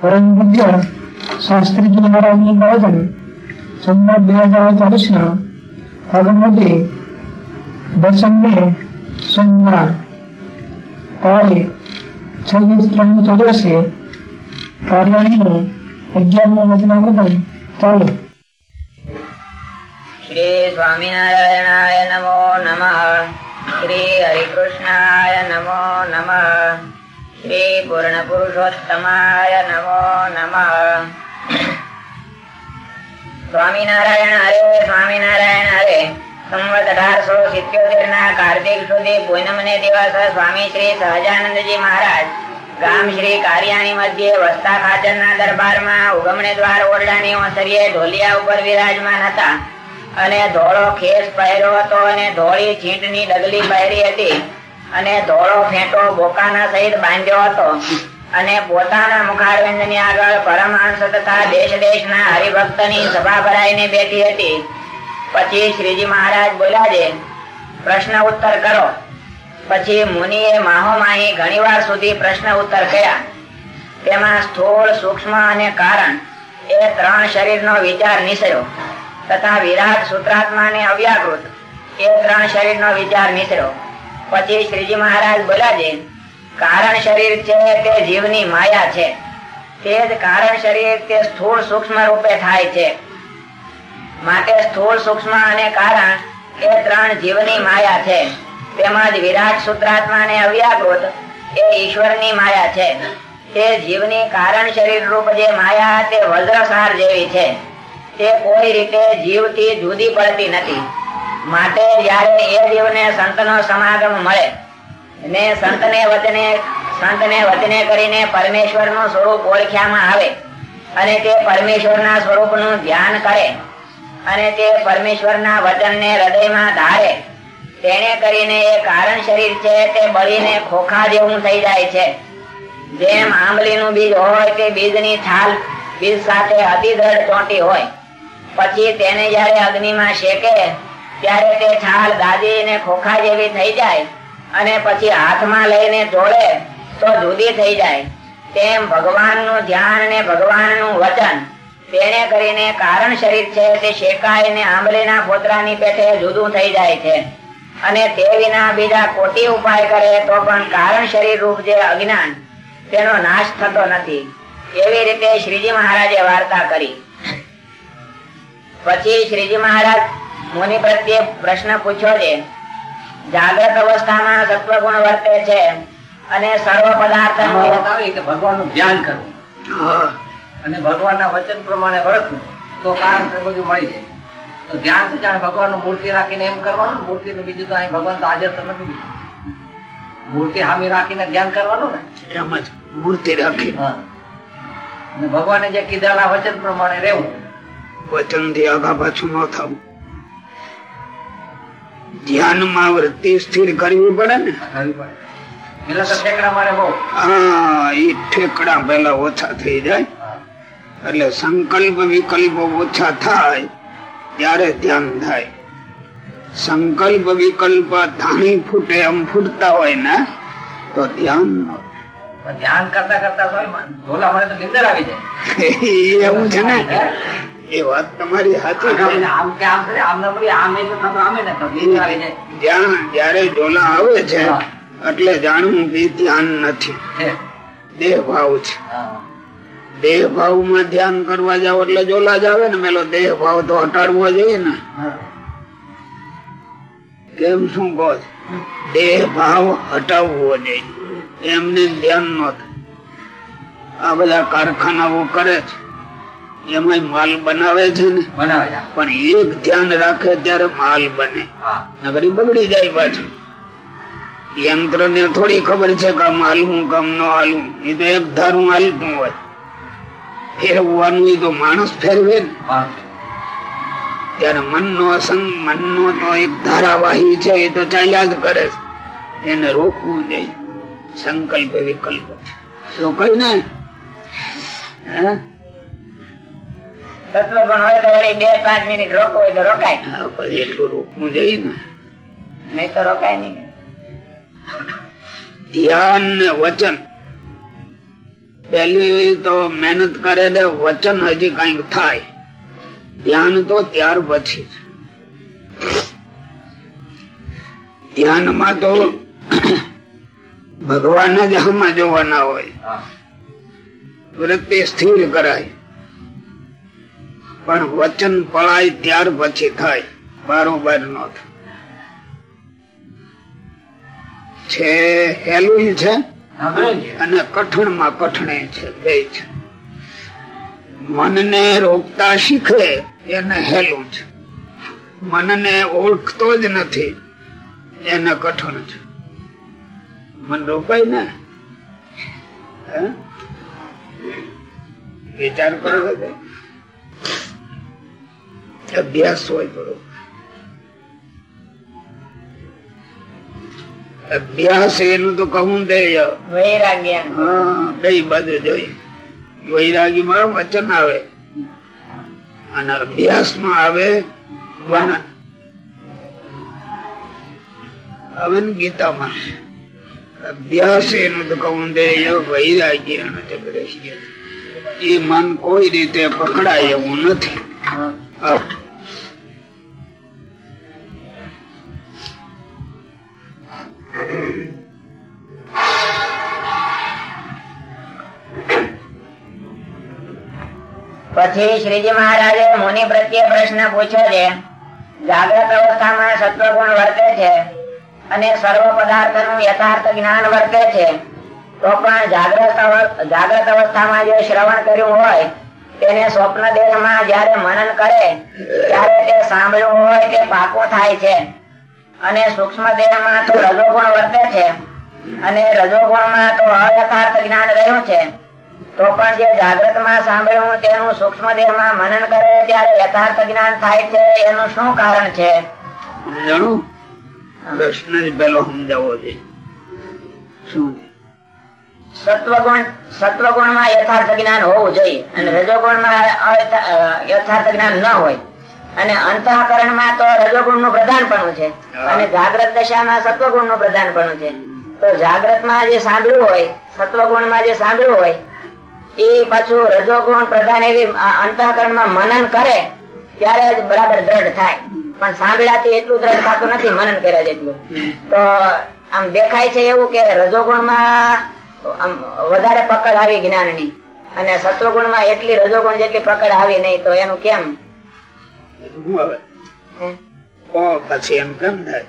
પરમ પૂજ્ય શાસ્ત્રીજી મહારાજની નિવેદન સંમત બે હજાર ચોવીસના ફાગણવતી દસમે સોમવાર તારીખ છવ્વીસ ત્રણ ચોર્યાસી કાર્યાણીનું અગિયારમું વચનામૃતમ ચાલુ શ્રી સ્વામિનારાયણાય નમો નમઃ શ્રી હરિકૃષ્ણાય નમો નમઃ શ્રી પૂર્ણ પુરુષોત્તમાય નમો નમઃ. સ્વામિનારાયણ હરે સ્વામિનારાયણ હરે. ના ને ગામ શ્રી કારિયાણી મધ્યે વસ્તા ખાચર ના દરબારમાં ઉગમણે દ્વાર ઓરડાની ઢોલિયા ઉપર વિરાજમાન હતા. અને ધોળો ખેસ પહેર્યો હતો અને ધોળી છીંટની ડગલી પહેરી હતી. અને ધોળો ફેંટો બોકાના સહિત બાંધ્યો હતો. અને પોતાના મુખારવિંદની આગળ પરમહંસ તથા દેશ દેશના હરિભક્તની સભા ભરાઈને બેઠી હતી. પછી શ્રીજી મહારાજ બોલ્યા છે, પ્રશ્ન ઉત્તર કરો. પછી મુનિએ માહોમાહી ઘણીવાર સુધી પ્રશ્ન ઉત્તર કર્યા. તેમાં સ્થૂળ, સૂક્ષ્મ અને કારણ એ ત્રણ શરીરનો વિચાર નિસર્યો તથા વિરાટ સૂત્રાત્મા ને અવ્યાકૃત એ ત્રણ શરીરનો વિચાર નિસર્યો. પછી શ્રીજી મહારાજ બોલ્યા છે, કારણ શરીર છે તે જીવની માયા છે. તે જ કારણ શરીર તે સ્થૂળ સૂક્ષ્મ રૂપે થાય છે. માટે સ્થૂળ સૂક્ષ્મ અને કારણ એ ત્રણ જીવની માયા છે. તેમજ વિરાટ સૂત્રાત્મા અને અવ્યાકૃત એ ઈશ્વરની માયા છે. તે જીવની કારણ શરીર રૂપ જે માયા તે વજ્રસાર જેવી છે. તે કોઈ રીતે જીવથી જુદી પડતી નથી. માટે જ્યારે એ જીવને સંતનો સમાગમ મળે ને સંતને વચને સંતને વચને કરીને પરમેશ્વરનું સ્વરૂપ ઓળખ્યામાં આવે અને તે પરમેશ્વરના સ્વરૂપનું ધ્યાન કરે અને તે પરમેશ્વરના વચનને હૃદયમાં ધારે, તેને કરીને એ કારણ શરીર છે તે બળીને ખોખા જેવું થઈ જાય છે. જેમ આંબલીનું બીજ હોય તે બીજની છાલ બીજ સાથે અતિ દ્રઢ ચોંટી હોય, પછી તેને જયારે અગ્નિમાં શેકે ત્યારે તે છાલ દાદીને ખોખા જેવી થઈ જાય અને પછી હાથમાં લઈને જોડે તો જુદી થઈ જાય. તેમ ભગવાનનું ધ્યાન ને ભગવાનનું વચન, તેને કરીને કારણ શરીર છે તે શેકાય ને આંબલીના પોતરાની પેઠે જુદું થઈ જાય છે. અને તે વિના બીજા કોટી ઉપાય કરે તો પણ કારણ શરીર રૂપ જે અજ્ઞાન, તેનો નાશ થતો નથી. એવી રીતે શ્રીજી મહારાજે વાર્તા કરી. પછી શ્રીજી મહારાજ મુનિ પ્રત્યે પ્રશ્ન પૂછ્યો છે. જાગ્રત અવસ્થામાં સત્વગુણ વર્તે છે અને સર્વ પદાર્થ ભગવાનનું ધ્યાન કરવું અને ભગવાનના વચન પ્રમાણે વર્તવું તો કારણ તે બધું મળી જાય. તો ધ્યાનથી જાણે ભગવાન મૂર્તિ રાખીને એમ કરવાનું મૂર્તિ નું બીજું તો અહીં ભગવાન તો હાજર તો નથી. મૂર્તિ હામી રાખીને ધ્યાન કરવાનું ને? એમ જ મૂર્તિ રાખી. ભગવાને જે કીધેલા વચન પ્રમાણે રહેવું. વચનથી આગા પાછું ન થવું. ધ્યાનમાં વૃત્તિ સ્થિર કરવી પડે ને? હા એ ઠેકડા પેલા ઓછા થઈ જાય. એટલે સંકલ્પ વિકલ્પો ઓછા થાય ત્યારે ધ્યાન થાય. સંકલ્પ વિકલ્પ ધાણી ફૂટે એમ ફૂટતા હોય ને તો ધ્યાન ધ્યાન કરતા કરતા ધોલા મને તો નિંદર આવી જાય. એવું છે ને? એ વાત તમારી સાચી છે. આમ કે આમ કરે આમ ના બોલી આમ એ તો થતું આમે ને તો નિંદર આવી જાય. જ્યાં જયારે ઢોલા આવે છે એટલે જાણવું કે ધ્યાન નથી. દેહ ભાવ છે. દેહ ભાવમાં ધ્યાન કરવા જાવ એટલે જોલા જ આવે ને મેલો દેહ ભાવ તો હટાડવો જોઈએ ને. કેમ શું કહો દેહ ભાવ હટાવવો જોઈએ. એમને ધ્યાન ન આ બધા કારખાનાઓ કરે છે. એમાં માલ બનાવે છે ને. પણ એક ધ્યાન રાખે ત્યારે માલ બને. નગરી બગડી જાય પાછું. યંત્ર ને થોડી ખબર છે કે આમ હાલવું કામ ન હાલવું એ તો એક ધારું હાલતું હોય. ફેરવવાનું એ તો માણસ ફેરવે. ત્યારે મનનો અસંગ મનનો તો એક ધારાવાહી છે એ તો ચાલ્યા જ કરે છે. એને રોકવું જોઈએ સંકલ્પ વિકલ્પ. રોકાય ને? હે? તત્વગુણ હોય તો વળી બે પાંચ મિનિટ રોકવો હોય તો રોકાય. એટલું રોકવું જોઈએ ને. નહીં તો રોકાય નહીં. ધ્યાન ને વચન. પેલી તો મહેનત કરે ને વચન હજી કંઈક થાય. ધ્યાન તો ત્યાર પછી ધ્યાન ધ્યાનમાં તો ભગવાન જ આમાં જોવાના હોય. વૃત્તિ સ્થિર કરાય. પણ વચન પળાય ત્યાર પછી થાય. બારોબાર નો છે હેલું છે? અને કઠણમાં કઠણે છે, બે છે. મનને રોકતા શીખે, એને હેલું છે. મનને ઓળખતો જ નથી, એને કઠણ છે. મન રોકાય ને? વિચાર કરો અભ્યાસ હોય બરો અભ્યાસ એનું તો કહું દે વૈરાગ્ય હા કઈ બાજુ જોઈ. વૈરાગી માં વચન આવે. અને અભ્યાસમાં આવે હવે ગીતામાં. અભ્યાસ એનું તો કહું દે વૈરાગી અને એ મન કોઈ રીતે પકડાય એવું નથી. પછી શ્રીજી મહારાજે મુનિ પ્રત્યે પ્રશ્ન પૂછ્યો છે. જાગ્રત અવસ્થામાં સત્વગુણ વર્તે છે અને સર્વ પદાર્થનું યથાર્થ જ્ઞાન વર્તે છે. તો પણ જાગ્રત અવસ્થામાં જે શ્રવણ કર્યું હોય, તેને સ્વપ્ન દેહમાં જ્યારે મનન કરે, ત્યારે તે સાંભળ્યું હોય તે પાકું થાય છે. અને સૂક્ષ્મ દેહમાં તો રજોગુણ વર્તે છે. અને રજોગુણમાં તો અયથાર્થ જ્ઞાન રહ્યું છે. તો પણ જે જાગ્રતમાં સાંભળ્યું તેનું સૂક્ષ્મ દેહમાં મનન કરે ત્યારે યથાર્થ જ્ઞાન થાય છે એનું શું કારણ છે? સમજાણું પ્રશ્ન જ પેલો સમજાવવો છે. શું? સત્વગુણ સત્વગુણમાં યથાર્થ જ્ઞાન હોવું જોઈએ. અને રજોગુણમાં યથાર્થ જ્ઞાન ન હોય. અને અંતઃકરણમાં તો રજોગુણનું પ્રધાનપણું છે. અને જાગ્રત દશામાં સત્વગુણનું પ્રધાનપણું છે. તો જાગ્રતમાં જે સાંભળ્યું હોય સત્વગુણમાં જે સાંભળ્યું હોય એ પાછું રજોગુણ પ્રધાન એવી અંતઃકરણમાં મનન કરે ત્યારે જ બરાબર દ્રઢ થાય. પણ સાંભળ્યાથી એટલું દ્રઢ થતું નથી મનન કર્યા જેટલું. તો આમ દેખાય છે એવું કે રજોગુણમાં આમ વધારે પકડ આવી જ્ઞાનની અને સત્વગુણમાં એટલી રજોગુણ જેટલી પકડ આવી નહીં તો એનું કેમ? ઓ પછી એમ કેમ થાય.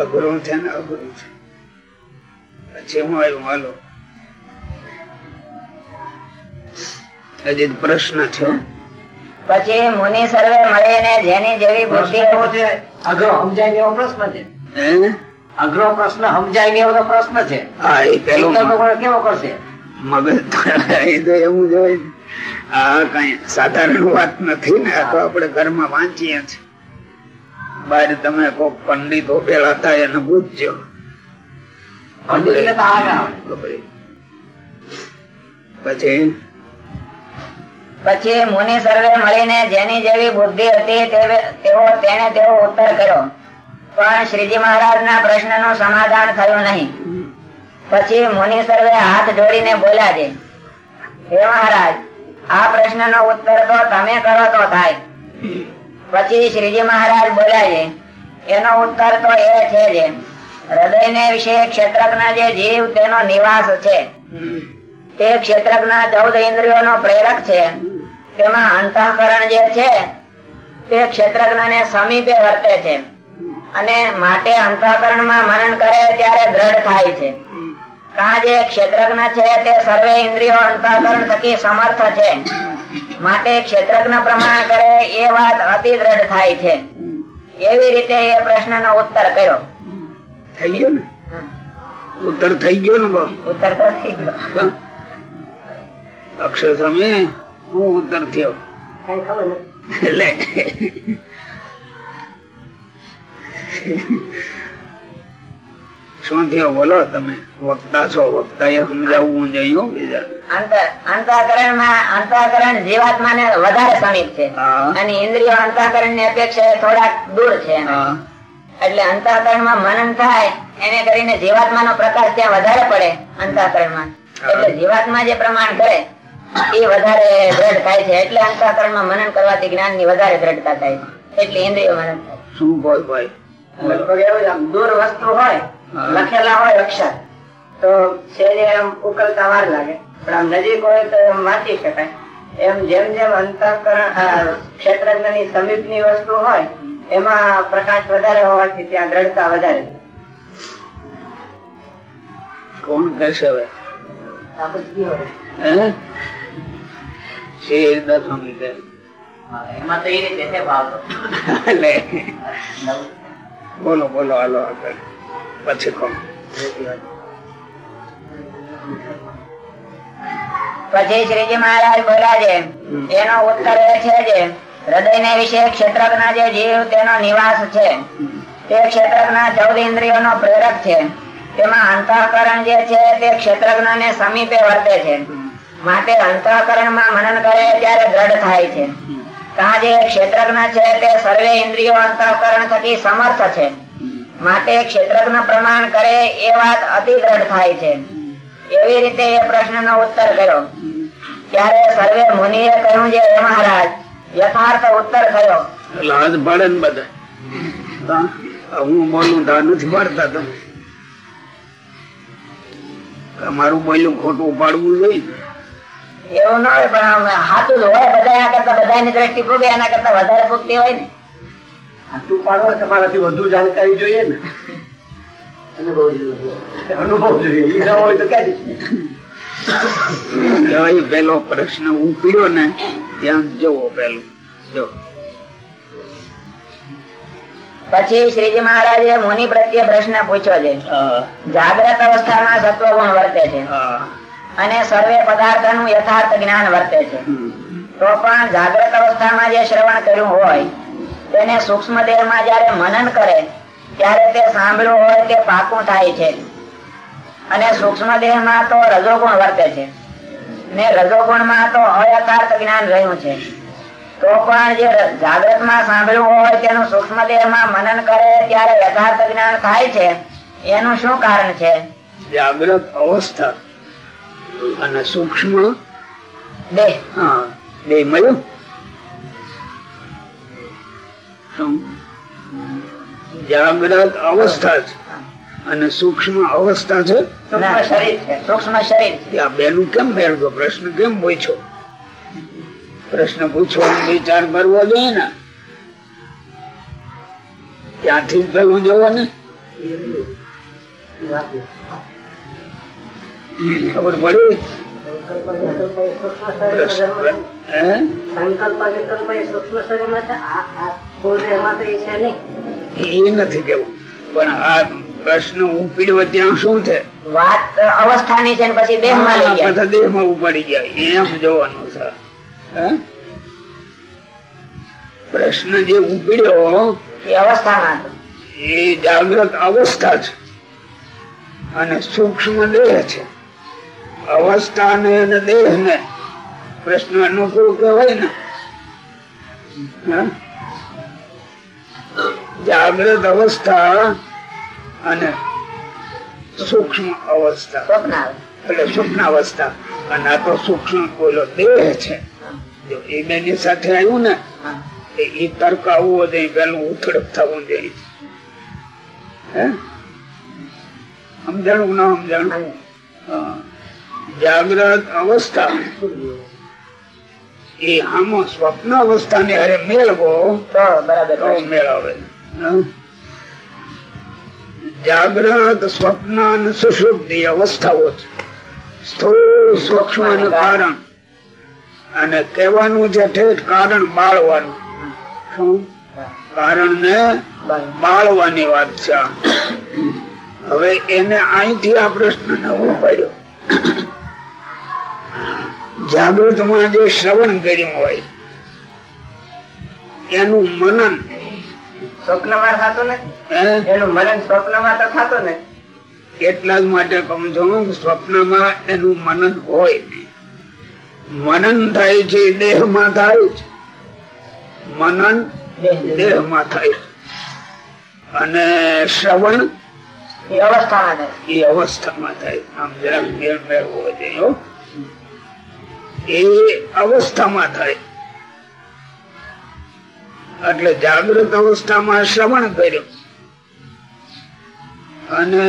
અઘરું છે ને અઘરું છે. પછી હું આવ્યું હાલો. હજી પ્રશ્ન છે પછી મુનિ સર્વે મળીને જેની જેવી બુદ્ધિ પ્રશ્ન એવો છે અઘરો સમજાય એવો પ્રશ્ન છે? અઘરો પ્રશ્ન સમજાય એવો તો પ્રશ્ન છે. હા એ પેલું ઉત્તર તો કોઈ કેવો કરશે? મગજ એ તો એવું જ હોય. આ કઈ સાધારણ વાત નથી ને આ તો આપણે ઘરમાં વાંચીએ છીએ બહાર તમે કોક પંડિતો પેલા હતા એને પૂછજો. પંડિત. પછી? પછી મુનિ સર્વે મળીને જેની જેવી બુદ્ધિ હતી તેઓ તેને તેવો ઉત્તર કર્યો. પણ શ્રીજી મહારાજ ના પ્રશ્નનું સમાધાન થયું નહીં. પછી મુનિ સર્વે હાથ જોડીને બોલ્યા છે, હે મહારાજ, આ પ્રશ્ન નો ઉત્તર તો તમે કરો તો થાય. પછી શ્રીજી મહારાજ બોલ્યા છે, એનો ઉત્તર તો એ છે જે હૃદય ને વિશે ક્ષેત્રજ્ઞ જે જીવ તેનો નિવાસ છે. તે ક્ષેત્રજ્ઞ ચૌદ ઇન્દ્રિયો નો પ્રેરક છે. તેમાં અંતઃકરણ જે છે તે ક્ષેત્રજ્ઞ ને સમીપે વર્તે છે. અને માટે અંતઃકરણમાં મનન કરે ત્યારે દ્રઢ થાય છે. કા જે ક્ષેત્રજ્ઞ છે તે સર્વે ઇન્દ્રિયો અંતઃકરણ થકી સમર્થ છે. માટે ક્ષેત્રજ્ઞ પ્રમાણ કરે એ વાત અતિ દ્રઢ થાય છે. એવી રીતે એ પ્રશ્ન નો ઉત્તર કર્યો. થઈ ગયો ને? ઉત્તર થઈ ગયો ને ઉત્તર થઈ ગયો. અક્ષર સમય હું ઉત્તર થયો. એટલે શું થયો? બોલો તમે. વક્તા છો વક્તા એ સમજાવવું જોઈએ બીજા. અંતર- અંતઃકરણમાં અંતઃકરણ જીવાત્માને વધારે સમીપ છે. અને ઇન્દ્રિયો અંતઃકરણની અપેક્ષા થોડાક દૂર છે એટલે એટલે અંતઃકરણમાં મનન થાય એને કરીને જીવાત્માનો પ્રકાશ ત્યાં વધારે પડે અંતઃકરણમાં. એટલે જીવાત્મા જે પ્રમાણ કરે એ વધારે દ્રઢ થાય છે. એટલે અંતઃકરણમાં મનન કરવાથી જ્ઞાનની વધારે દ્રઢતા થાય છે. એટલે ઇન્દ્રિયો મનન થાય શું બોલ ભાઈ? લગભગ એવું આમ દૂર વસ્તુ હોય લખેલા હોય અક્ષર તો શેરી આમ ઉકલતા વાર લાગે. પણ આમ નજીક હોય તો એમ વાંચી શકાય. એમ જેમ જેમ અંતઃકરણ ક્ષેત્રજ્ઞની સમીપની વસ્તુ હોય એમાં પ્રકાશ વધારે હોવાથી ત્યાં દ્રઢતા વધારે કોણ કહેશે હવે? હોય. હે શેર એમાં તો એ રીતે છે ભાવ. બોલો બોલો હાલો આગળ. પછી કોણ પછી શ્રીજી મહારાજ બોલ્યા છે એનો ઉત્તર એ છે જે હૃદય વિશે ક્ષેત્રજ્ઞ જે જીવ તેનો નિવાસ છે. તે ક્ષેત્રજ્ઞ ચૌદ ઇન્દ્રિયો નો પ્રેરક છે. તેમાં અંતઃકરણ જે છે તે ક્ષેત્રજ્ઞ ને સમીપે વર્તે છે. માટે અંતઃકરણમાં મનન કરે ત્યારે દ્રઢ થાય છે. ત્યાં જે ક્ષેત્રજ્ઞ છે તે સર્વે ઇન્દ્રિયો અંતઃકરણ થકી સમર્થ છે. માટે ક્ષેત્રજ્ઞ પ્રમાણ કરે એ વાત અતિ દ્રઢ થાય છે. એવી રીતે એ પ્રશ્નનો ઉત્તર કર્યો. ત્યારે સર્વે મુનિએ કહ્યું જે "હે મહારાજ, યથાર્થ ઉત્તર થયો. લાજ પાડે ને બધા. હું બોલું તો નથી પાડતા તમે તમારું બોલ્યું ખોટું પાડવું જોઈએ. એવું ના હોય પણ સાચું જ હોય બધા એના કરતા બધાની દ્રષ્ટિ ભોગે એના કરતા વધારે ભોગતી હોય ને. હાથું પાડવા તમારાથી વધુ જાણકારી જોઈએ ને. અનુભવ જોઈએ અનુભવ જોઈએ. ઈ હોય તો ક્યાંથી પેલો પ્રશ્ન ઉપડ્યો ને ત્યાં જવો પેલું જો. પછી શ્રીજી મહારાજે મુનિ પ્રત્યે પ્રશ્ન પૂછ્યો છે. હા, જાગ્રત અવસ્થામાં સત્વગુણ વર્તે છે. હા, અને સર્વે પદાર્થનું યથાર્થ જ્ઞાન વર્તે છે. તો પણ જાગ્રત અવસ્થામાં જે શ્રવણ કર્યું હોય તેને સૂક્ષ્મ દેહમાં જયારે મનન કરે ત્યારે તે સાંભળ્યું હોય તે પાકું થાય છે. અને સૂક્ષ્મ દેહમાં તો રજોગુણ વર્તે છે. ને રજોગુણમાં તો અયથાર્થ જ્ઞાન રહ્યું છે. તો પણ જે જાગ્રતમાં સાંભળ્યું હોય તેનું સૂક્ષ્મ દેહમાં મનન કરે ત્યારે યથાર્થ જ્ઞાન થાય છે. એનું શું કારણ છે? જાગ્રત અવસ્થા. અને સૂક્ષ્મ દેહ. હા. બે મળ્યું? જાગ્રત અવસ્થા છે અને સૂક્ષ્મ અવસ્થા છે? સૂક્ષ્મ શરીર બેનું કેમ મેળવો પ્રશ્ન કેમ પૂછો? પ્રશ્ન પૂછવાનો વિચાર કરવો જોઈએ ને. ત્યાંથી પેલું જોવો ને? ખબર પડી? એ નથી કેવું. પણ આ પ્રશ્ન ઉપડ્યો ત્યાં શું છે? વાત અવસ્થાની છે પછી દેહમાં લઈ જાય દેહમાં ઉપાડી ગયા. એમ જોવાનું છે. હે? પ્રશ્ન જે ઉપડ્યો એ અવસ્થામાં એ જાગ્રત અવસ્થા છે. અને સૂક્ષ્મ દેહ છે. અવસ્થા ને દેહ ને પ્રશ્ન અનુકૂળ કહેવાય ને? જાગ્રત અવસ્થા અને સૂક્ષ્મ અવસ્થા. એટલે સૂક્ષ્મ અવસ્થા અને આ તો સૂક્ષ્મ બોલો, દેહ છે. એ બેની સાથે આવ્યું ને, એ તર્ક આવવો જોઈએ પેલું ઉથડપ થવું જોઈએ. હે? સમજાણું, ના સમજાણું? હા. જાગ્રત અવસ્થા. એ આમાં સ્વપ્ન અવસ્થા ને અરે મેળવો તો બરાબર. મેળવે. જાગ્રત સ્વપ્ન અને સુષુપ્તિ અવસ્થાઓ છે. સ્થૂળ સૂક્ષ્મ કારણ. અને કહેવાનું છે ઠેઠ કારણ બાળવાનું. શું? કારણ ને બાળવાની વાત છે હવે એને અહીંથી આ પ્રશ્ન ને ઉપાડ્યો જાગૃતમાં જે શ્રવણ કર્યું હોય. એનું મનન. સ્વપ્નમાં થતું નથી? એનું મનન સ્વપ્નમાં તો થતું નથી એટલા જ માટે કહું છું સ્વપ્નમાં એનું મનન હોય મનન થાય છે દેહમાં થાય છે. મનન દેહમાં. થાય અને શ્રવણ એ અવસ્થામાં થાય આમ જરા મેળ મેળવો જોઈએ હો. એ અવસ્થામાં થાય. એટલે જાગૃત અવસ્થામાં શ્રવણ કર્યું. અને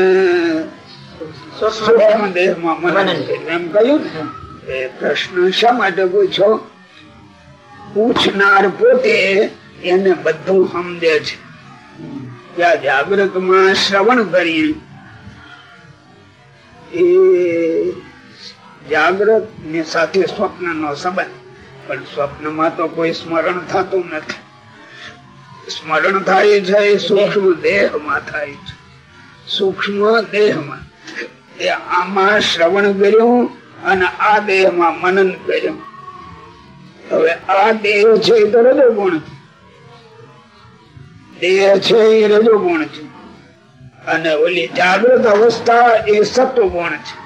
સૂક્ષ્મ દેહમાં મનન કર્યું. એમ કહ્યું ને એ પ્રશ્ન શા માટે પૂછો? પૂછનાર પોતે એને બધું સમજે છે. ત્યાં જાગૃતમાં શ્રવણ કરીએ. એ જાગૃતની સાથે સ્વપ્ન નો સંબંધ. પણ સ્વપ્નમાં તો કોઈ સ્મરણ થતું નથી. સ્મરણ થાય છે એ સૂક્ષ્મ દેહમાં થાય છે. સૂક્ષ્મ દેહમાં. એ આમાં શ્રવણ કર્યું અને આ દેહમાં મનન કર્યું. હવે આ દેહ છે તો રજોગુણ છે. દેહ છે એ રજોગુણ છે. અને ઓલી જાગૃત અવસ્થા એ સત્વગુણ છે.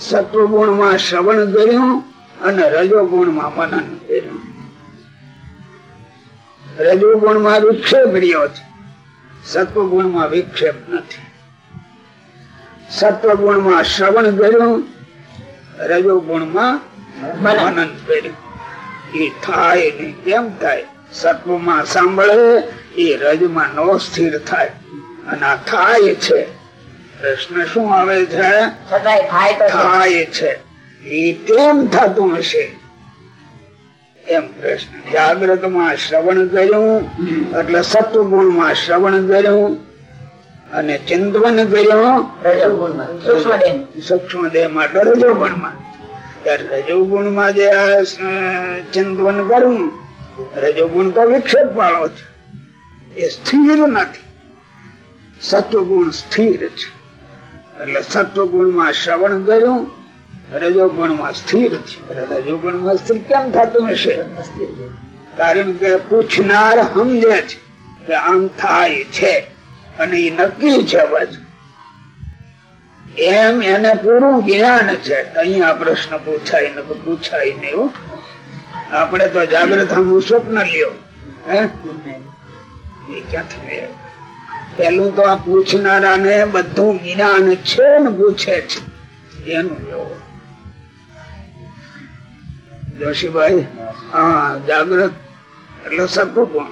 સત્વગુણમાં શ્રવણ કર્યું અને રજોગુણમાં મનન કર્યું. રજોગુણમાં વિક્ષેપ રહ્યો છે. સત્વગુણમાં વિક્ષેપ નથી. સત્વગુણમાં શ્રવણ કર્યું રજોગુણમાં મનન કર્યું. એ થાય ને કેમ થાય? સત્વમાં સાંભળે એ રજમાં નો સ્થિર થાય. અને આ થાય છે. પ્રશ્ન શું આવે છે? થાય છે. એ કેમ થતું હશે? એમ પ્રશ્ન. જાગ્રતમાં શ્રવણ કર્યું એટલે સત્વગુણમાં શ્રવણ કર્યું અને ચિંતવન કર્યું. સૂક્ષ્મ દેહમાં જે આ ચિંતવન કરવું રજોગુણ તો વિક્ષેપ વાળો છે. એ સ્થિર નથી. સત્વગુણ સ્થિર છે. એટલે સત્વગુણમાં શ્રવણ કર્યું રજોગુણમાં સ્થિર છે રજોગુણમાં સ્થિર કેમ થતું હશે? કારણ કે પૂછનાર સમજે છે કે આમ થાય છે અને એ નક્કી છે બધું. એમ એને પૂરું જ્ઞાન છે. અહીંયા પ્રશ્ન પૂછાય ને પૂછાય નહીં એવું. આપણે તો જાગ્રત હું સ્વપ્ન લ્યો. હે? ક્યાંથી? પેલું તો આ પૂછનારા ને બધું જ્ઞાન છે ને પૂછે છે. એનું લેવો જોશીભાઈ, હા જાગ્રત એટલે સત્વગુણ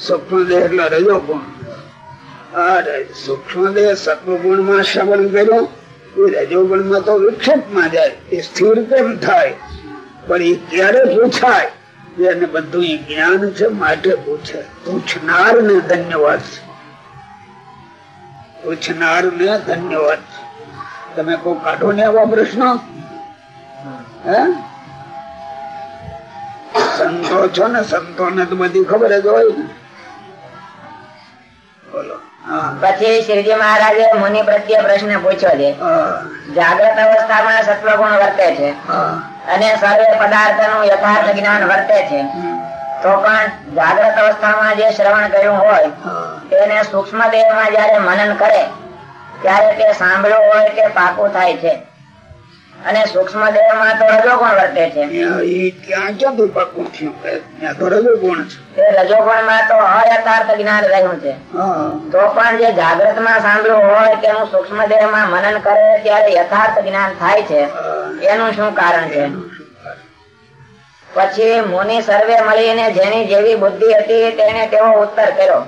સ્વપ્ન દેહ એટલે રજોગુણ. અરે સૂક્ષ્મ દેહ સત્વગુણમાં શ્રવણ કર્યું, એ રજોગુણમાં તો વિક્ષેપમાં જાય, એ સ્થિર કેમ થાય? પણ એ ક્યારે પૂછાય? એને બધું એ જ્ઞાન છે, માટે પૂછે. પૂછનાર ને ધન્યવાદ છે. પૂછનાર ને ધન્યવાદ. તમે કોઈ કાઢો ને આવા પ્રશ્ન? હે? સંતો છો ને સંતો ને તો બધી ખબર જ હોય. ને બોલો પછી શ્રીજી મહારાજે મુનિ પ્રત્યે પ્રશ્ન પૂછ્યો છે. જાગ્રત અવસ્થામાં સત્વગુણ વર્તે છે. અને સર્વે પદાર્થનું યથાર્થ જ્ઞાન વર્તે છે. તો પણ જાગ્રત અવસ્થામાં જે શ્રવણ કર્યું હોય તેને સૂક્ષ્મ દેહમાં જયારે મનન કરે ત્યારે તે સાંભળ્યું હોય તે પાકું થાય છે. અને સૂક્ષ્મ દેહમાં તો રજોગુણ વર્તે છે. રજોગુણમાં તો અયથાર્થ જ્ઞાન રહ્યું છે. તો પણ જે જાગ્રતમાં સાંભળ્યું હોય તેનું સૂક્ષ્મ દેહમાં મનન કરે ત્યારે યથાર્થ જ્ઞાન થાય છે. એનું શું કારણ છે? પછી મુનિ સર્વે મળીને જેની જેવી બુદ્ધિ હતી તેને તેવો ઉત્તર કર્યો.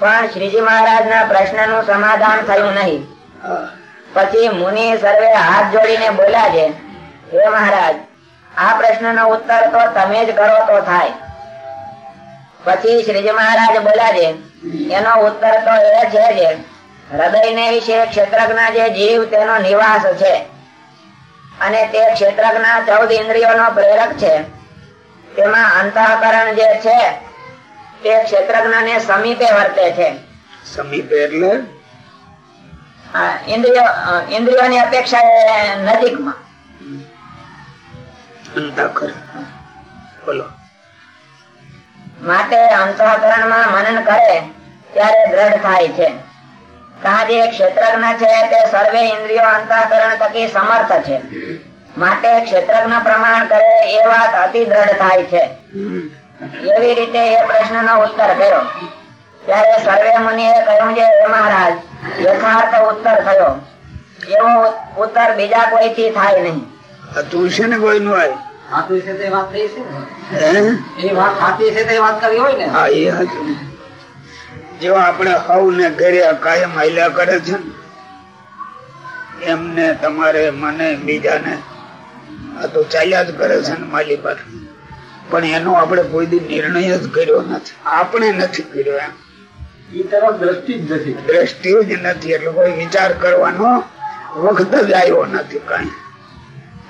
પણ શ્રીજી મહારાજના પ્રશ્નનું સમાધાન થયું નહીં. પછી મુનિ સર્વે હાથ જોડીને બોલ્યા છે હે મહારાજ આ પ્રશ્નનો ઉત્તર તો તમે જ કરો તો થાય. પછી શ્રીજી મહારાજ બોલ્યા છે એનો ઉત્તર તો એ છે કે હૃદયને વિશે ક્ષેત્રજ્ઞ જે જીવ તેનો નિવાસ છે. અને તે ક્ષેત્રજ્ઞ ચૌદ ઇન્દ્રિયો નો પ્રેરક છે. તેમાં અંતઃકરણ જે છે તે ક્ષેત્રજ્ઞ ને સમીપે વર્તે છે. સમીપે એટલે? ઇન્દ્રિયો ઇન્દ્રિયોની અપેક્ષા નજીકમાં. અંતઃકરણ. બોલો. માટે અંતઃકરણમાં મનન કરે ત્યારે દ્રઢ થાય છે. કારણ જે ક્ષેત્રજ્ઞ છે તે સર્વે ઇન્દ્રિયો અંતઃકરણ થકી સમર્થ છે. માટે ક્ષેત્રજ્ઞ પ્રમાણ કરે એ વાત અતિ દ્રઢ થાય છે. એવી રીતે એ પ્રશ્નનો ઉત્તર કર્યો. ત્યારે સર્વે મુનિએ કહ્યું છે હે મહારાજ યથાર્થ ઉત્તર થયો. એવો ઉત્તર બીજા કોઈથી થાય નહીં. આ તું ને કોઈ નું આય? સાચું વાત થઈ હે? એ વાત સાચી છે વાત કરી હોય ને. હા એ હતું જો આપણે હવ ને ઘરે કાયમ હાલ્યા કરે છે ને એમને તમારે મને બીજાને આ તો ચાલ્યા જ કરે છે માલી પર પણ એનો આપણે કોઈ દી નિર્ણય જ કર્યો નથી. આપણે નથી કર્યો એમ. દ્રષ્ટિ જ નથી. દ્રષ્ટિ જ નથી. એટલે કોઈ વિચાર કરવાનો વખત જ આવ્યો નથી કઈ.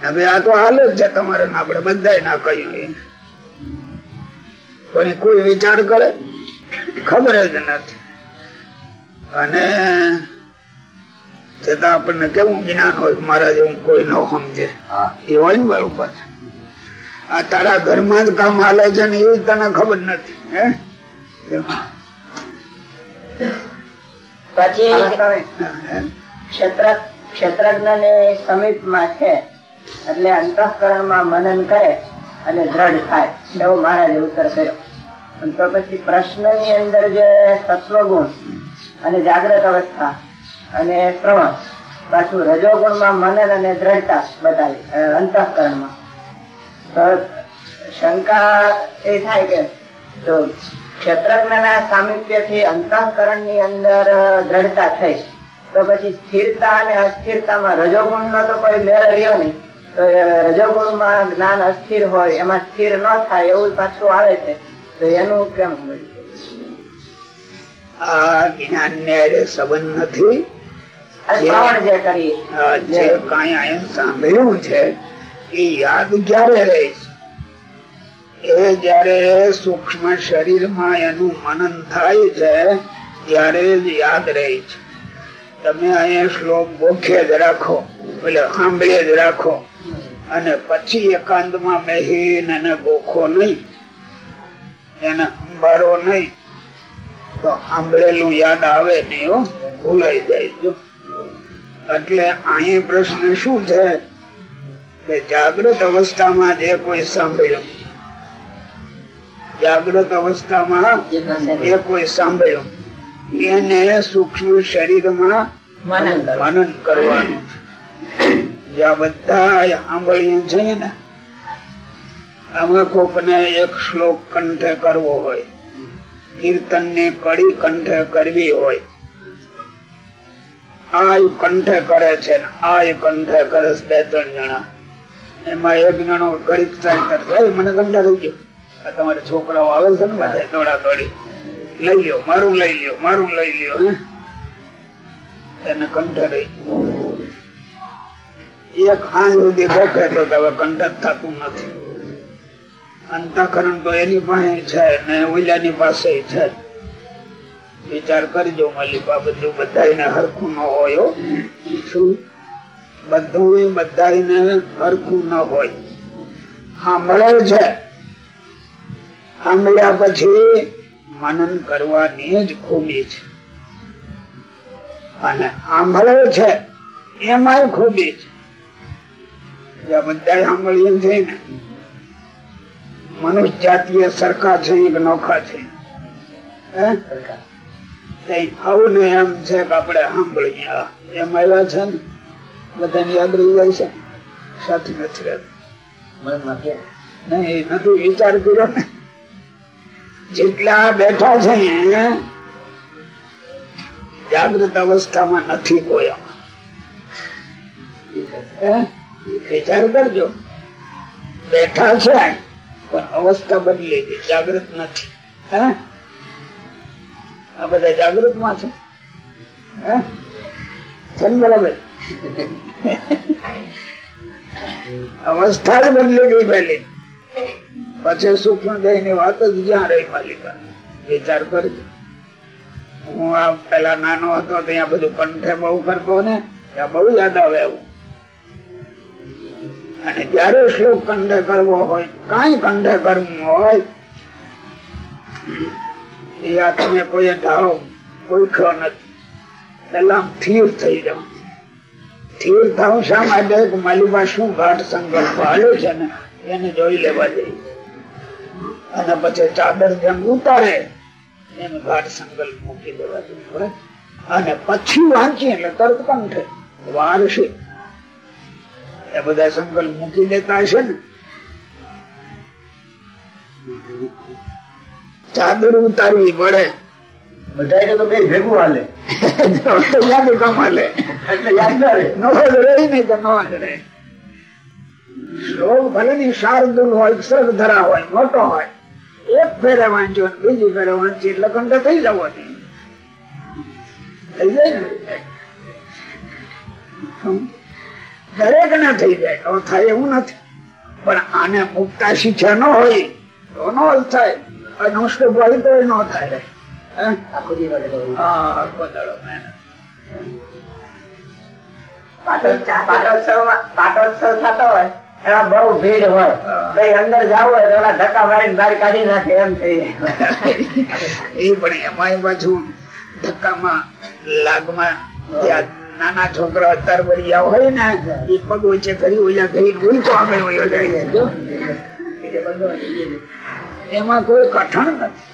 હવે આ તો હાલ જ છે તમારે આપણે બધા ના કહ્યું પણ કોઈ વિચાર કરે ખબર જ નથી. અને છતાં આપણને કેવું જ્ઞાન હોય મારા જેવું કોઈ ન સમજે. એ હોય ને બરોબર. આ તારા ઘરમાં જ કામ હાલે છે ને એ તને ખબર નથી હે? પછી સમીપમાં છે એટલે અંતઃકરણમાં મનન કરે અને દ્રઢ થાય. એવો મહારાજે ઉત્તર કર્યો. તો પછી પ્રશ્નની અંદર જે સત્વગુણ અને જાગ્રત અવસ્થા અને પ્રમાણ પાછું રજોગુણમાં મનન અને દ્રઢતા બતાવી અંતઃકરણમાં. તો શંકા એ થાય કે તો ક્ષેત્રજ્ઞના સામીપ્યથી અંતઃકરણની અંદર દ્રઢતા થઈ, તો પછી સ્થિરતા અને અસ્થિરતામાં રજોગુણ નો તો કોઈ મેળ રહ્યો નહીં. તો રજોગુણમાં જ્ઞાન અસ્થિર હોય, એમાં સ્થિર ન થાય એવું પાછું આવે છે, તો એનું કેમ હોય? આ જ્ઞાન ને સંબંધ નથી. જે કરી. આ જે કાંઈ અહીંયા સાંભળ્યું છે એ યાદ ક્યારે રહે એ જયારે સૂક્ષ્મ શરીરમાં એનું મનન થાય છે ત્યારે જ યાદ રહે છે. તમે અહીંયા શ્લોક ગોખે જ રાખો એટલે સાંભળે જ રાખો. અને પછી એકાંતમાં બેહીને એને ગોખો નહીં. એને અંબારો નહીં. તો સાંભળેલું યાદ આવે નહીં ભૂલાઈ જાય જો એટલે અહીં પ્રશ્ન શું છે? કે જાગૃત અવસ્થામાં જે કોઈ સાંભળ્યું. જાગૃત અવસ્થામાં જે કોઈ સાંભળ્યું. એને સૂક્ષ્મ શરીરમાં મનન કરવાનું. જ્યાં બધા સાંભળીએ છે ને આમાં કોકને એક શ્લોક કંઠે કરવો હોય. કીર્તનની કડી કંઠે કરવી હોય. આ કંઠે કરે છે આ કંઠે કરે છે બે ત્રણ જણા. એમાં એક જણો ઘડીક થાય કરશે, મને કંઠા થઈ ગયો. તમારા છોકરાઓ આવે છે ને બધા દોડા દોડી લઈ લ્યો મારું લઈ લ્યો મારું લઈ લ્યો? એને કંઠે રહી એક હાથ સુધી ગોખે તો હવે કંઠ જ થતું નથી. અંતઃકરણ તો એની પાસે છે ને ઓલિયાની પાસે છે. વિચાર કરજો, મલિકા બધું બધા હરખું ન હોય શું? બધું બધા હરખું ન હોય. સાંભળે છે. સાંભળ્યા પછી મનન કરવાની જ ખૂબી છે. અને સાંભળે છે, એમાંય ખૂબી છે. બધા સાંભળીએ છે ને, મનુષ્ય જાતીય સરખા છે, એક નોખા છે. હે? કઈ આવું ને એમ છે કે આપણે સાંભળીએ. એમ આવ્યા છે ને બધાને યાદ રહી જાય છે. સાથે નથી રહેતું. નહીં નથી વિચાર કર્યો ને. જેટલા બેઠા છે જાગૃત અવસ્થામાં નથી કોઈ. વિચાર કરજો. બેઠા છે પણ અવસ્થા બદલી ગઈ જાગૃત નથી. હે? આ બધા જાગૃતમાં છે અવસ્થા જ બદલી ગઈ પહેલી પછી સૂક્ષ્મ દેહની વાત જ જ્યાં રહી માલિકા. વિચાર કરજો હું આ પેલા નાનો હતો, ત્યાં બધું કંઠે બહુ કરતો ને, ત્યાં બહુ યાદ આવે એવું. અને જયારે શ્લોક કંઠે કરવો હોય, કઈ કંઠે કરવું હોય એ હાથને કોઈ ઢાળો ઓળખ્યો નથી. પેલા ઠીર થઈ જાવ ઠીર થાવ શા માટે? માલિકા શું ઘાટ સંકલ્પ હાલ્યો છે ને, એને જોઈ લેવા જઈએ અને પછી ચાદર જેમ ઉતારે એને ઘાટ સંકલ્પ મૂકી દેવા દે. અને પછી વાંચી એટલે તરત કંઠે વારશે એ બધા સંકલ્પ મૂકી દેતા હશે ને. ચાદર ઉતારવી પડે. બધા તો બે ભેગું હાલે. યાદ એટલે યાદ ના રહે. નો જ રહે તો નો જ રહે. શ્લોક ભલે ની શાર્દુલ હોય મોટો હોય એક ફેરે વાંચ્યો બીજી ફેરે વાંચી એટલે કંઠ થઈ જવો દરેક ને થઈ જાય. તો થાય એવું નથી. પણ આને મુક્તા શિક્ષા ન હોય તો નો થાય. અનુષ્ઠ હોય તો ન થાય? આખો દી માટે તો હા આખો દાડો મહેનત પાટોત્સવ થતો હોય એમાં બહુ ભીડ હોય તો એ અંદર જવું હોય તો ધક્કા મારીને બહાર કાઢી નાખે એમ થઈ એ પણ એમાં પાછું ધક્કામાં લાગમાં નાના છોકરા તરબરિયા હોય ને એ પગ વચ્ચે કરી ઓલા કરી જાય જો. એમાં કોઈ કઠણ નથી.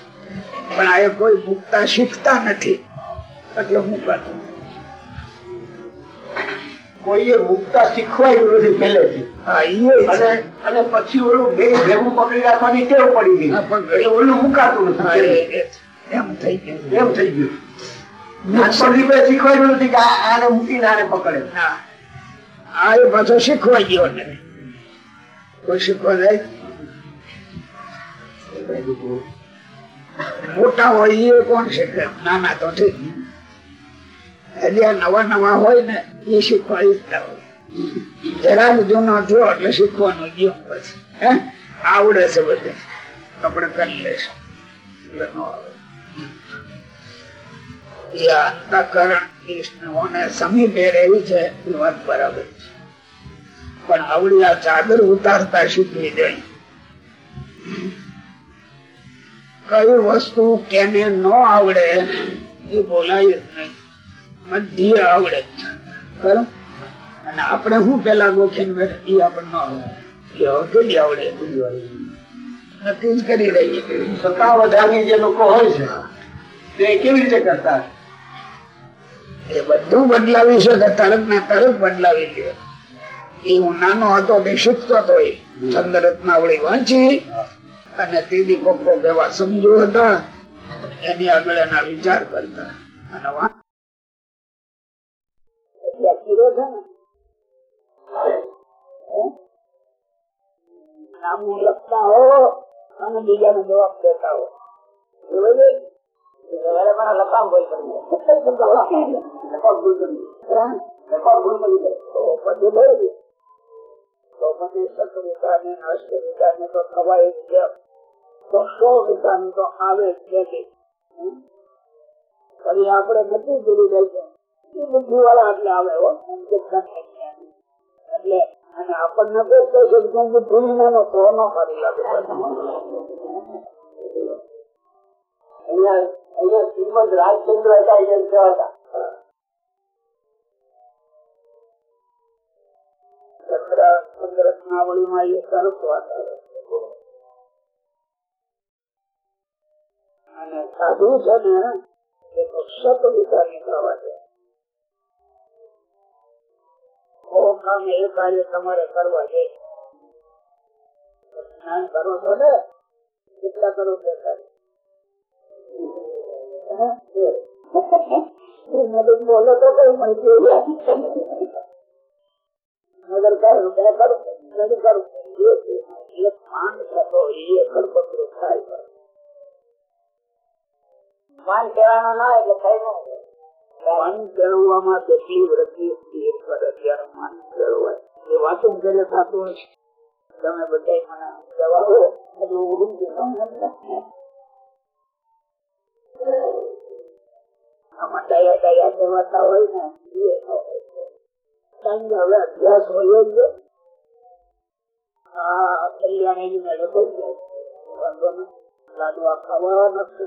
પણ આ કોઈ મુકતા શીખતા નથી. એટલે મુકાતું કોઈએ મુક્તા શીખવાયું નથી પહેલેથી. અને અને પછી ઓલું બે ભેગું પકડી રાખવાની ટેવ પડી ગઈ. એટલે ઓલું મુકાતું નથી. એમ થઈ ગયું. એમ થઈ ગયું. શીખવાયું નથી કે આને મૂકીને આને પકડે. આ પાછો શીખવાઈ ગયો કોઈ શીખવા જાય? મોટા હોય એ કોણ શીખે નાના તો ઠીક એટલે નવા નવા હોય ને એ શીખવા ઈચ્છતા હોય. જરાક જૂનો જો એટલે શીખવાનું ગયો પછી હે? આવડે છે બધે. આપણે કરી લેશું ન આવે. એ અંતકરણ કૃષ્ણઓને સમીપે રહી છે વાત બરાબર છે. પણ આવડી આ ચાદર ઉતારતા શીખવી દઈ કઈ વસ્તુ કેને ન આવડે, એ બોલાય જ નહીં. મધ્ય આવડે? અને આપણે શું પેલા ગોખીને બેઠા? એ આપણને આવડે. આવડે. નક્કી કરી રહી સત્તા જે લોકો હોય છે, તે કેવી રીતે કરતા? એ બધું બદલાવી શકે તરત ને બદલાવી લે. એ હું નાનો હતો તે શીખતો હતો એ. ચંદ્રરત્નાવળી વાંચી અને તીદી કોકો કેવા સમજો હતા એની આગળ એના વિચાર કરતા અને? નામું લખતા હો અને બીજાને જવાબ દેતા હો કરી લખામ ભૂલ કરી ભૂલ કરી તો પછી. તો ને ખવાય. તો સો વિધાન તો છે એ બુદ્ધિ વાળા એટલે આવે. એટલે અને આપણને કોઈ કઈ છે કે હું ભૂલી નો તો ન કરી લાગે રાજચંદ્ર હતા એ જેમ કહેવા હતા. ચંદ્ર ચંદ્રરત્નાવળીમાં એ સરસ વાત આવે. અને સાધુ છે ને એ તો સત વિચારી થવા છે કામ એ કાર્ય તમારે કરવા છે સ્નાન કરો છો ને કેટલા કરો છો બોલો તો કઈ મળતી નગર કરું બે કરું નથી કરું. એક માંડ થતો એ ખડપતરું થાય. માન કહેવાનો એટલે ના મન તમે બધા આમાં દયા દયા જવાતા હોય ને હવે અભ્યાસ હોય જ. છે. આ કલ્યાણી. લાડવા ખાવા નથી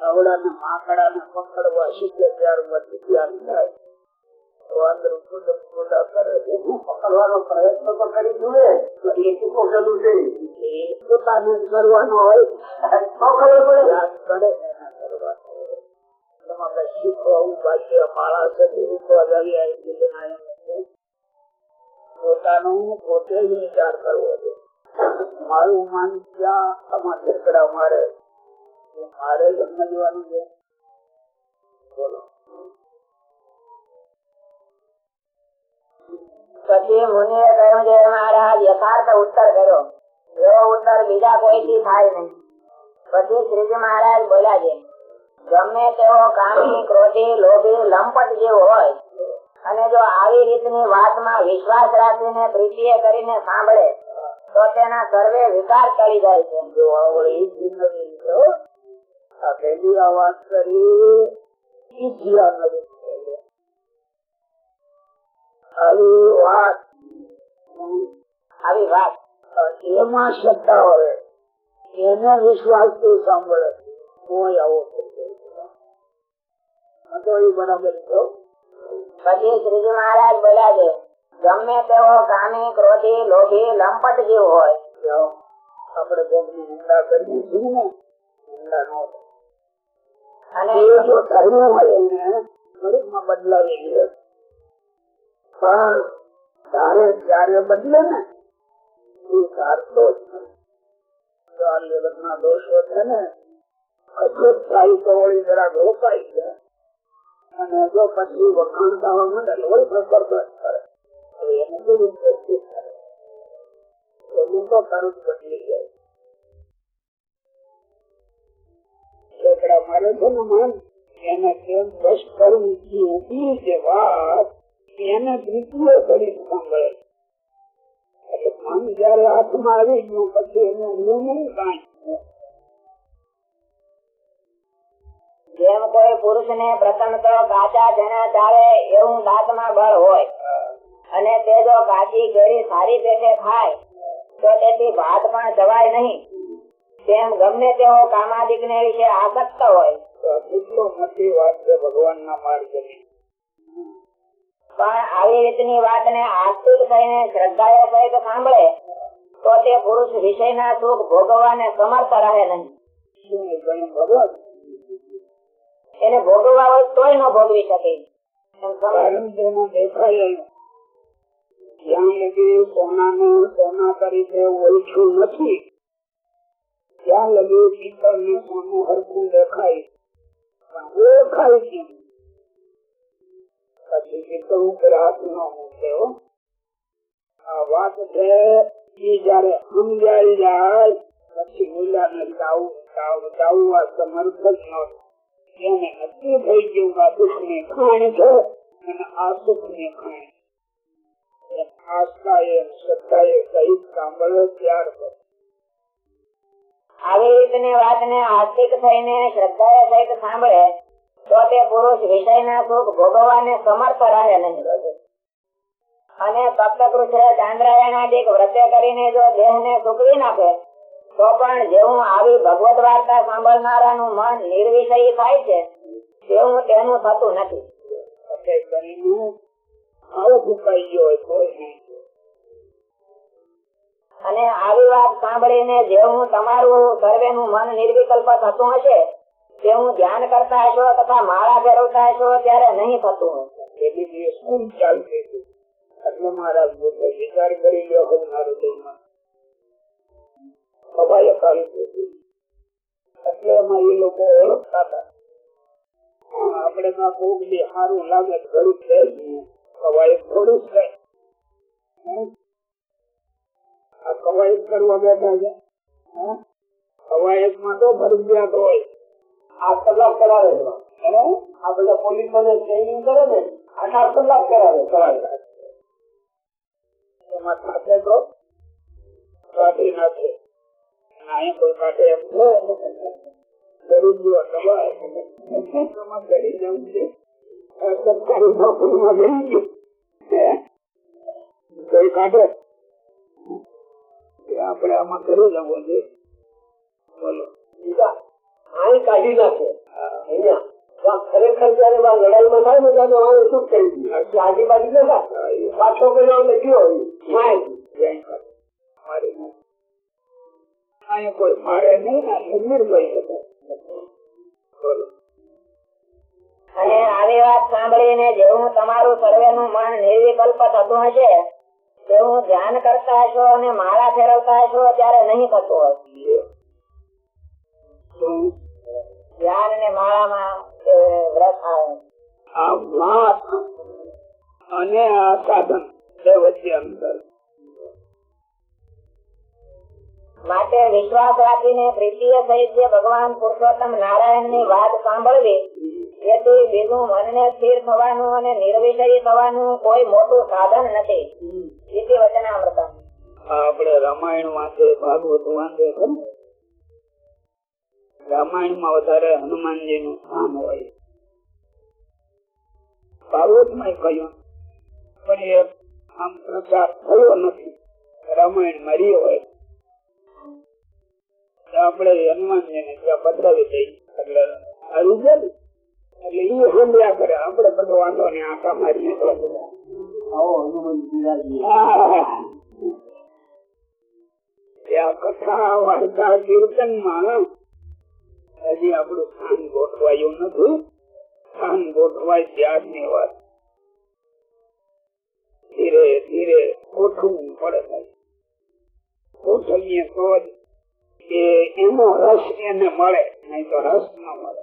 આવડા ને માકડા ને પકડવા શીખે ત્યાર પછી ધ્યાન થાય તો અંદર પોતાને પોતે વિચાર કરવો છે. મારું મન ક્યાં તમારે મારે સમજવાનું છે. બોલો. પછી મુનિએ કહ્યું છે મહારાજ યથાર્થ ઉત્તર કર્યો. એવો ઉત્તર બીજા કોઈથી થાય નહીં. પછી શ્રીજી મહારાજ બોલ્યા છે ગમે તેવો કામી, ક્રોધી, લોભી, લંપટ જેવો હોય, અને જો આવી રીતની વાતમાં વિશ્વાસ રાખીને પ્રીતિએ કરીને સાંભળે, તો તેના સર્વે વિકાર કરી જાય છે. આ પહેલી આ વાત કરી ઈ જીરા નવી આવી વાત આવી વાત એમાં શ્રદ્ધા હોય એને વિશ્વાસથી સાંભળે કોઈ આવો થઈ જાય. આ તો એ બરાબર છે પછી શ્રીજી મહારાજ બોલ્યા છે ગમે તેવો ગામી ક્રોધી લોભી લંપટ જેવો હોય. આપડે આપણે ની નિંદા કરીએ છીએ ને? નિંદા ન. અને જો છે. ને થાય તો વળી અને જો પછી વખાણતા હોય મને કરે એને કરે? તો તરત બદલી જાય. ઠેકડા મારે છે ને મન, એને કેમ વશ કરવું એ ઊભી છે વાત એને દ્વિતીય કરી સાંભળે. એટલે મન જયારે હાથમાં આવી ગયું, પછી એનું નિયમન કાંઈ જેમ કોઈ પુરુષ ને પ્રથમ તો કાચા જણા ચાલે એવું દાંતમાં બળ હોય. અને તે જો કાચી કેરી સારી પેટે ખાય, તો તેથી ભાત પણ જવાય નહીં. તેમ ગમે તેવો કામાદિક ને વિશે આસક્ત હોય. કેટલો મોટી વાત છે ભગવાન ના માર્ગ. પણ આવી રીતની વાતને આસ્તિક થઈને શ્રદ્ધાએ સહિત સાંભળે તો તે પુરુષ વિષયના સુખ ભોગવવાને સમર્થ રહે નહીં. શું એ ગણ્યું ભગવાન? એને ભોગવવા હોય તોય ન ભોગવી શકે. જ્યાં લગી સોનાનું સોના તરીકે ઓછું નથી ત્યાં આ વાત છે ખાણ આસ્થા એ શ્રદ્ધા એ સહિત સાંભળે ત્યાર પછી આવી રીતની વાતને આસ્તિક થઈને શ્રદ્ધાએ સહિત સાંભળે, તો તે પુરુષ વિષયના સુખ ભોગવવાને સમર્થ રહે નહીં. અને તપ્તકૃષ્ણ ચાંદ્રાયણાદિક વ્રતે સુકવી નાખે, તો પણ જેવું આવી ભગવત વાર્તા સાંભળનારાનું મન નિર્વિષયી થાય છે, તેવું તેનું થતું નથી. આવું ગયો અને આવી વાત સાંભળીને જે હું તમારું સર્વે નું મન નિર્વિકલ્પ થતું હશે તે હું ધ્યાન કરતા હશો તથા માળા ફેરવતા હશો ત્યારે નહીં થતું. એટલે મારા પોતે કરી લ્યો હું મારું હતી એટલે એમાં એ લોકો ઓળખતા હતા. હા, ના કોક બી સારું લાગે થોડું છે થોડું કવાયત કરવા બેઠા છે. કવાયતમાં તો ફરજિયાત હોય આ કલાક કરાવે આ બધા પોલીસવાળા ટ્રેનિંગ કરે ને, આઠ આઠ કલાક કરાવે સવારે એમાં સાથે તો કાઢી નાખે. કોઈ કાઢે એમ છે. આપણે આમાં કરી જવું છે બોલો. બીજા? કાઢી નાખે. ખરેખર જયારે લડાઈમાં થાય ને ત્યારે શું કરી દીધું આજુબાજુ ને પાછો કર્યો એટલે ગયો. માહિતી ક્યાંય કાઢે. મારી નહીં. અહીં કોઈ મારે નહીં નિર્ભય હતો બોલો. અને આવી વાત સાંભળીને જેવું તમારું સર્વે નું મન નિર્વિકલ્પ થતું હશે તેવું ધ્યાન કરતા છો અને માળા ફેરવતા છો ત્યારે નહીં થતું ધ્યાન ને માળામાં માં વ્રત આવે. અને આ સાધન વચ્ચે અંતર. માટે વિશ્વાસ રાખીને પ્રીતિય સહિત ભગવાન પુરુષોત્તમ નારાયણની વાત સાંભળવી, જેથી બીજું મનને સ્થિર થવાનું અને નિર્વિષય થવાનું કોઈ મોટું સાધન નથી. બીજી વચનામૃતમ આપણે રામાયણ વાંચે ભાગવત વાંચે રામાયણમાં વધારે હનુમાનજી નું સ્થાન હોય. ભાગવતમાં કહ્યું, પણ એ આમ પ્રચાર થયો નથી. રામાયણ મારી હોય. આપણે હનુમાનજી ને પધરાવી દઈએ. એટલે સારું છે ને. એટલે એ સમજ્યા કરે. આપડે બધો વાંધો ને આંખા કથા વાર્તા કીર્તનમાં હજી આપણું સ્થાન ગોઠવાયું નથી. સ્થાન ગોઠવાય ત્યારની વાત. ધીરે ધીરે ગોઠવવું પડે. કોઠવીએ તો જ એ એનો રસ એને મળે, નહીં તો રસ ન મળે.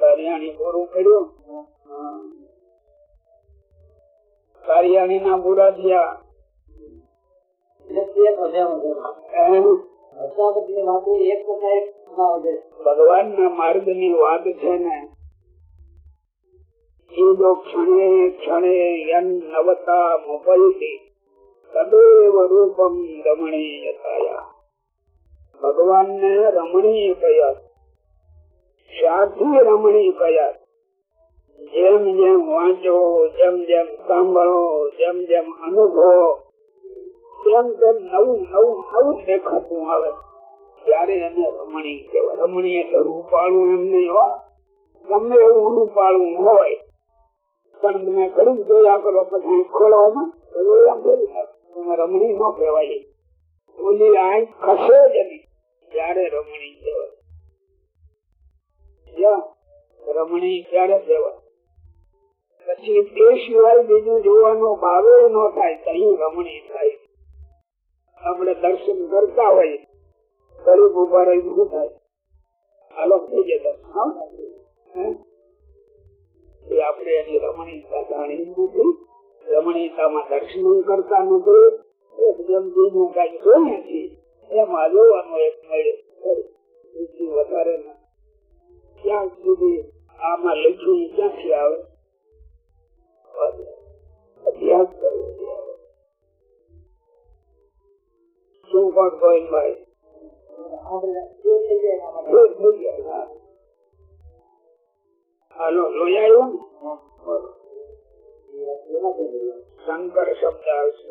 કાર્યાણી. ના પૂરા થયા ભગવાન ના માર્ગની વાત છે ને, એ જો ક્ષણે ક્ષણે યન નવતા મોકલતી તદેવ રૂપમ રમણીય ભગવાન ને રમણીય કયા રમણીય કયા જેમ જેમ વાંચો જેમ જેમ સાંભળો જેમ જેમ અનુભવો તેમ તેમ નવું નવું નવું દેખાતું આવે ત્યારે એને રમણીય કહેવાય. રમણીય એટલે રૂપાળું એમ નહીં હો. ગમે એવું રૂપાળું હોય. પણ તમે કરી જોયા કરો પછી ખોલવામાં રમણી ન કહેવાય. ઓલી આંખ ખસે જ નહીં. ત્યારે રમણી કહેવાય? રમણી ત્યારે કહેવાય? પછી તે સિવાય બીજું જોવાનો ભાવે ન થાય તો રમણી થાય. આપણે દર્શન કરતા હોય ગરીબ ઊભા રહી શું થાય? હાલો, થઈ જાય? એ આપણે એની રમણી જાણી નથી રમણીયતામાં દર્શન કરતા નથી એકદમ બીજું કઈ જોઈએ છીએ એમાં જોવાનું એક મળે વધારે ક્યાંક સુધી આમાં લખ્યું ક્યાંથી આવે? અભ્યાસ કરવો શું પણ ગોવિંદભાઈ હાલો લોહી આવ્યો ને? શંકર શબ્દ આવશે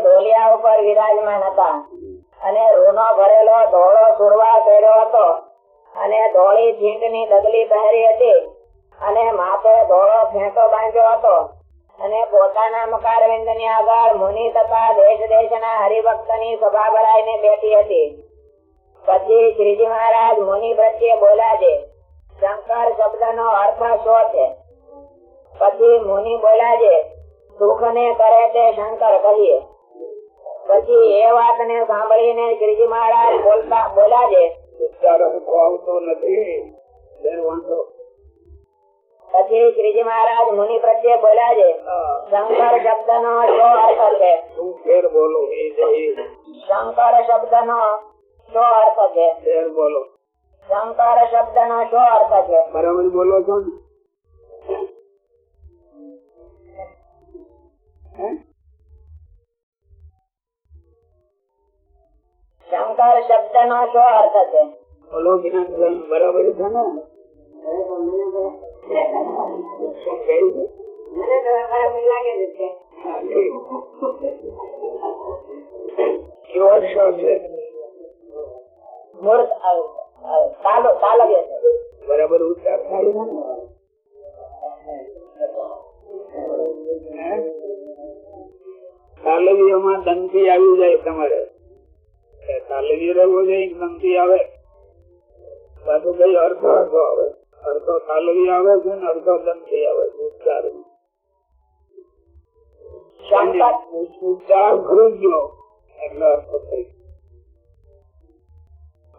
ઢોલિયા ઉપર વિરાજમાન હતા. અને રૂનો ભરેલો ધોળો સુરવા પહેર્યો હતો. અને ધોળી ચીંટની ડગલી પહેરી હતી. અને માથે ધોળો ફેંકો બાંધ્યો હતો. અને પોતાના મકારવિંદની આગળ મુનિ તથા દેશ દેશ ના હરિભક્તની સભા ભરાઈને બેઠી હતી. પછી શ્રીજી મહારાજ મુનિ પ્રત્યે બોલ્યા છે, શંકર શબ્દ નો અર્થ શું છે? પછી મુનિ બોલ્યા છે સુખ ને કરે તે શંકર કહીએ. પછી એ વાત ને સાંભળીને શ્રીજી મહારાજ બોલતા બોલ્યા છે નથી. પછી શ્રીજી મહારાજ મુનિ પ્રત્યે બોલ્યા છે શંકર શબ્દ નો શો અર્થ છે? શંકર શબ્દ નો શો અર્થ છે? શંકર શબ્દ નો શો અર્થ છે? બરાબર બોલો છો શંકર શબ્દ નો શો અર્થ છે? બોલો બરાબર છે ને? શું કહ્યું છે? કેવો શો છે મૂર્ત અ, અ, તાલુ તાલવ્ય છે બરાબર ઉચ્ચાર થાય છે ને હે? તાલવીઓમાં દંતી આવી જાય તમારે એ તાલવી રહેવો જોઈએ દંતી આવે પાછું કઈ અર્થ અર્થો આવે અર્થો તાલવી આવે છે ને અડધો દંતી આવે છે ઉચ્ચાર. ઉચ્ચાર ગયો એટલે અર્થ થઈ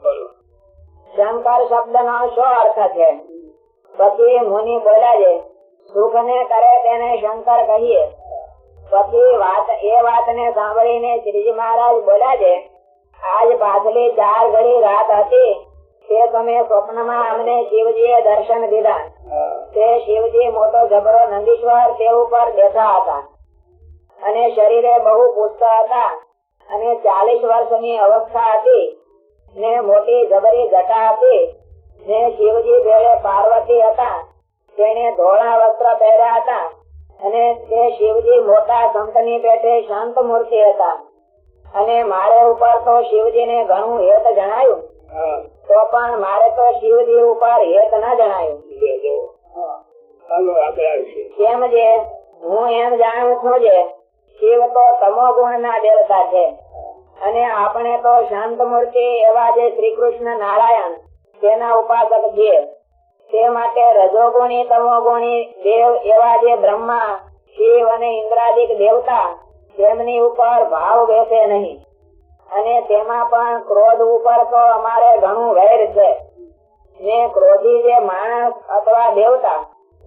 બોલો. શંકર શબ્દ નો શું અર્થ છે? પછી મુનિ બોલ્યા છે સુખ ને કરે તેને શંકર કહીએ. પછી વાત એ વાત ને સાંભળીને શ્રીજી મહારાજ બોલ્યા છે આજ પાછલી ચાર ઘડી રાત હતી તે તમે સ્વપ્નમાં અમને શિવજીએ દર્શન દીધા. તે શિવજી મોટો જબરો નંદીશ્વર તે ઉપર બેઠા હતા. અને શરીરે બહુ પૂછતા હતા. અને ચાલીસ વર્ષની અવસ્થા હતી. ને મોટી જબરી જટા હતી. ને શિવજી ભેળે પાર્વતી હતા. તેને ધોળા વસ્ત્ર પહેર્યા હતા. અને તે શિવજી મોટા સંતની પેટે શાંત મૂર્તિ હતા. અને મારે ઉપર તો શિવજીને ઘણું હેત જણાયું. તો પણ મારે તો શિવજી ઉપર હેત ના જણાયું. કેમ છે? હું એમ જાણું છું જે શિવ તો તમો ગુણ ના દેવતા છે. અને આપણે તો શાંત મૂર્તિ એવા જે શ્રી કૃષ્ણ નારાયણ તેના ઉપાસક છીએ. તે માટે રજોગુણી તમોગુણી દેવ એવા જે બ્રહ્મા શિવ અને ઇન્દ્રાદિક દેવતા તેમની ઉપર ભાવ બેસે નહીં. અને તેમાં પણ ક્રોધ ઉપર તો અમારે ઘણું વૈર છે. ને ક્રોધી જે માણસ અથવા દેવતા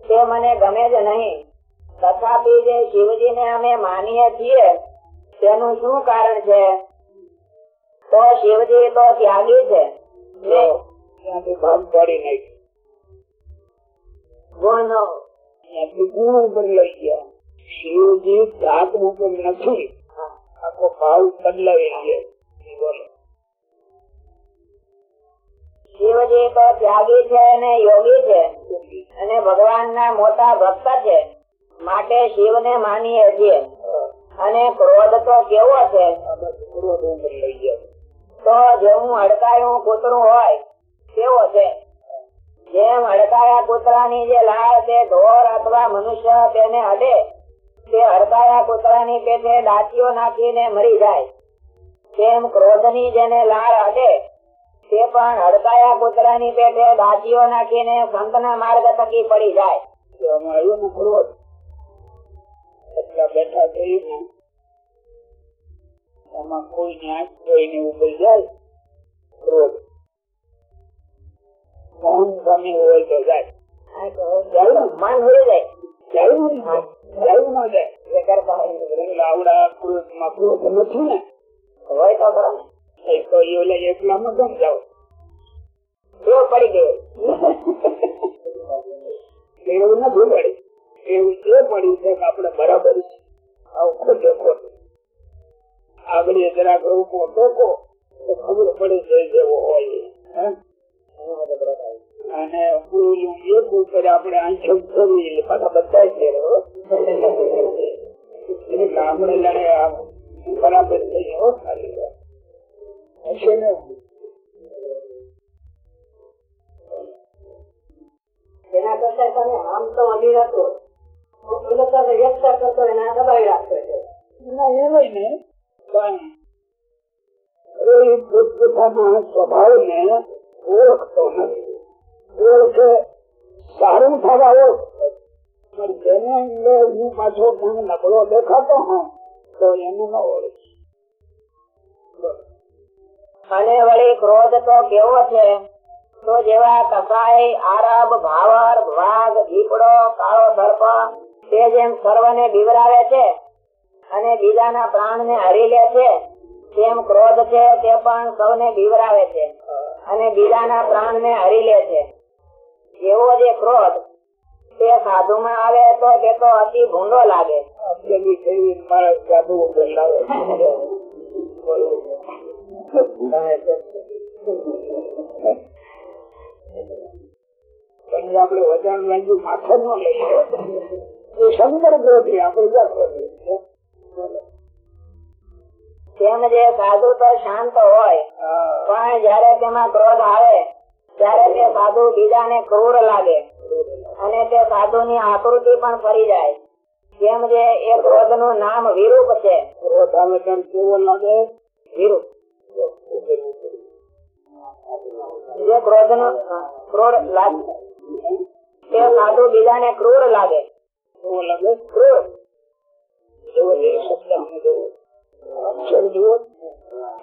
તે મને ગમે જ નહીં. તથાપી જે શિવજીને અમે માનીએ છીએ તેનું શું કારણ છે? તો શિવજી તો ત્યાગી છે. ગુણ ઉપર લઈ ગયા. શિવજી જાત ઉપર નથી આખો ભાવ બદલાવી ગયા. શિવજી ત્યાગી છે અને યોગી છે અને ભગવાન ના મોટા ભક્ત છે. માટે શિવ ને માનીએ છીએ. અને ક્રોધ તો કેવો છે? તો જેવું હડકાયું કૂતરું હોય, કેવો છે? જેમ હડકાયા કૂતરાની જે લાળ તે ઢોર અથવા મનુષ્ય તેને અડે તે હડકાયા કૂતરાની પેટે દાંતીઓ નાખીને મરી જાય. તેમ ક્રોધની જેને લાળ અડે તે પણ હડકાયા કૂતરાની પેટે દાંતીઓ નાખીને સંતના માર્ગ થકી પડી જાય. તો ને ક્રોધ એટલા બેઠા થઈ ને કોઈને આંખ કોઈને ઉપર જાય ક્રોધ. મોહન સ્વામી હોય તો જાય. મન હોઈ જાય. જાય જાય હોય. આવડા ક્રોધમાં ક્રોધ નથી ને? હોય તો ખરો. તો એકલામાં પડી ગઈ એવું નથી પડી એવું એ પડ્યું છે કે આપણે બરાબર આવું ખોટે ખોટું આગળ જરાક રૂપો ટોકો તો ખબર પડી જાય જેવો હોય? અને ઓલું એક ઉપર આપણે આંખો ફેરવી એટલે પાછા બધા આપણે લડે બરાબર થઈ હો ખાલી હશે ને? એના કરતા તમે આમ તો અમીર હતો. વ્યક્ત કરતો એના દબાવી રાખતો છે. ના એવાય ને પણ એ પોતપોતાના સ્વભાવને ઓળખતો નથી. ઓળખે સારું થવા ઓળખ. પણ જેને અંદર હું પાછો મને નબળો દેખાતો હોઉં તો એનું ન ઓળખ અને વળી ક્રોધ તો કેવો છે? તો જેવા કસાઈ, આરબ, ભાવર, વાઘ, દીપડો, કાળો સર્પ તે જેમ સર્વને બીવરાવે છે અને બીજાના પ્રાણ ને હરી લે છે, તેમ ક્રોધ છે તે પણ સૌને બીવરાવે છે અને બીજાના પ્રાણ ને હરી લે છે. એવો જે ક્રોધ તે સાધુમાં આવે તો તે તો અતિ ભૂંડો લાગે. સાધુ વજન ન લઈએ. શંકર ગ્રોધી આપણે ક્યાં તેમ જે સાધુ તો શાંત હોય પણ જયારે તેમાં ક્રોધ આવે ત્યારે તે સાધુ બીજાને ક્રૂર લાગે અને તે સાધુ ની આકૃતિ પણ ફરી જાય. જેમ જે એ ક્રોધનું નામ વિરૂપ છે. ક્રોધ આવે ત્યારે વિરૂપ. જે ક્રોધ નો ક્રોધ લાગે. તે સાધુ બીજાને ક્રૂર લાગે. ક્રૂર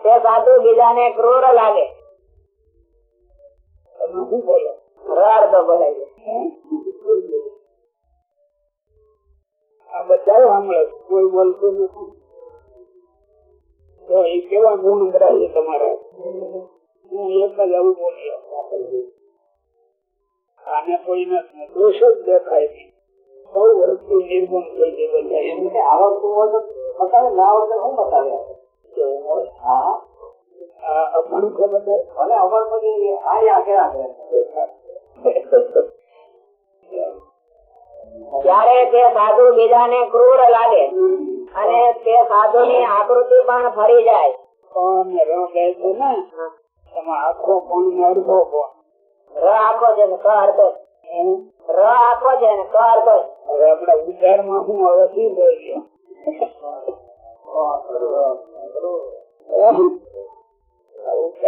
તે સાધુ બીજાને ક્રૂર લાગે. શું બોલો રાર તો બોલાય આ બધા સાંભળે કોઈ બોલતું નથી એ ગુણ ગ્રાહ્ય હું બધા આવડતું હોય તો બતાવે ના આવડતું શું બતાવે હા અભણ બધે અને પછી આ ત્યારે તે સાધુ બીજાને ક્રૂર લાગે અને તે સાધુ ની આકૃતિ પણ ફરી જાય. પણ રહ બે છે ને? એમાં આખો કોણ ને અડધો કોણ? ર આખો છે ને ક અર્થો ર આખો છે ને ક અર્થો હવે આપડા હું હવે શું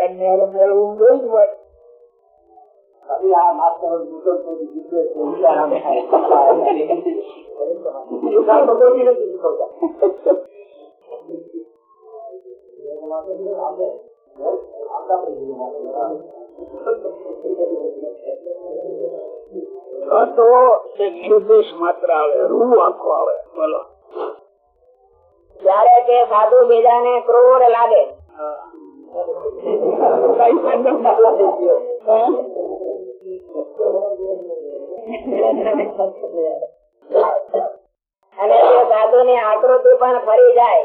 ને હવે મેળવવું જોઈ માત્ર આવે રૂ આખો આવે બોલો ત્યારે તે સાધુ બીજાને ક્રૂર લાગે. અને એ સાધુ ની આકૃતિ પણ ફરી જાય.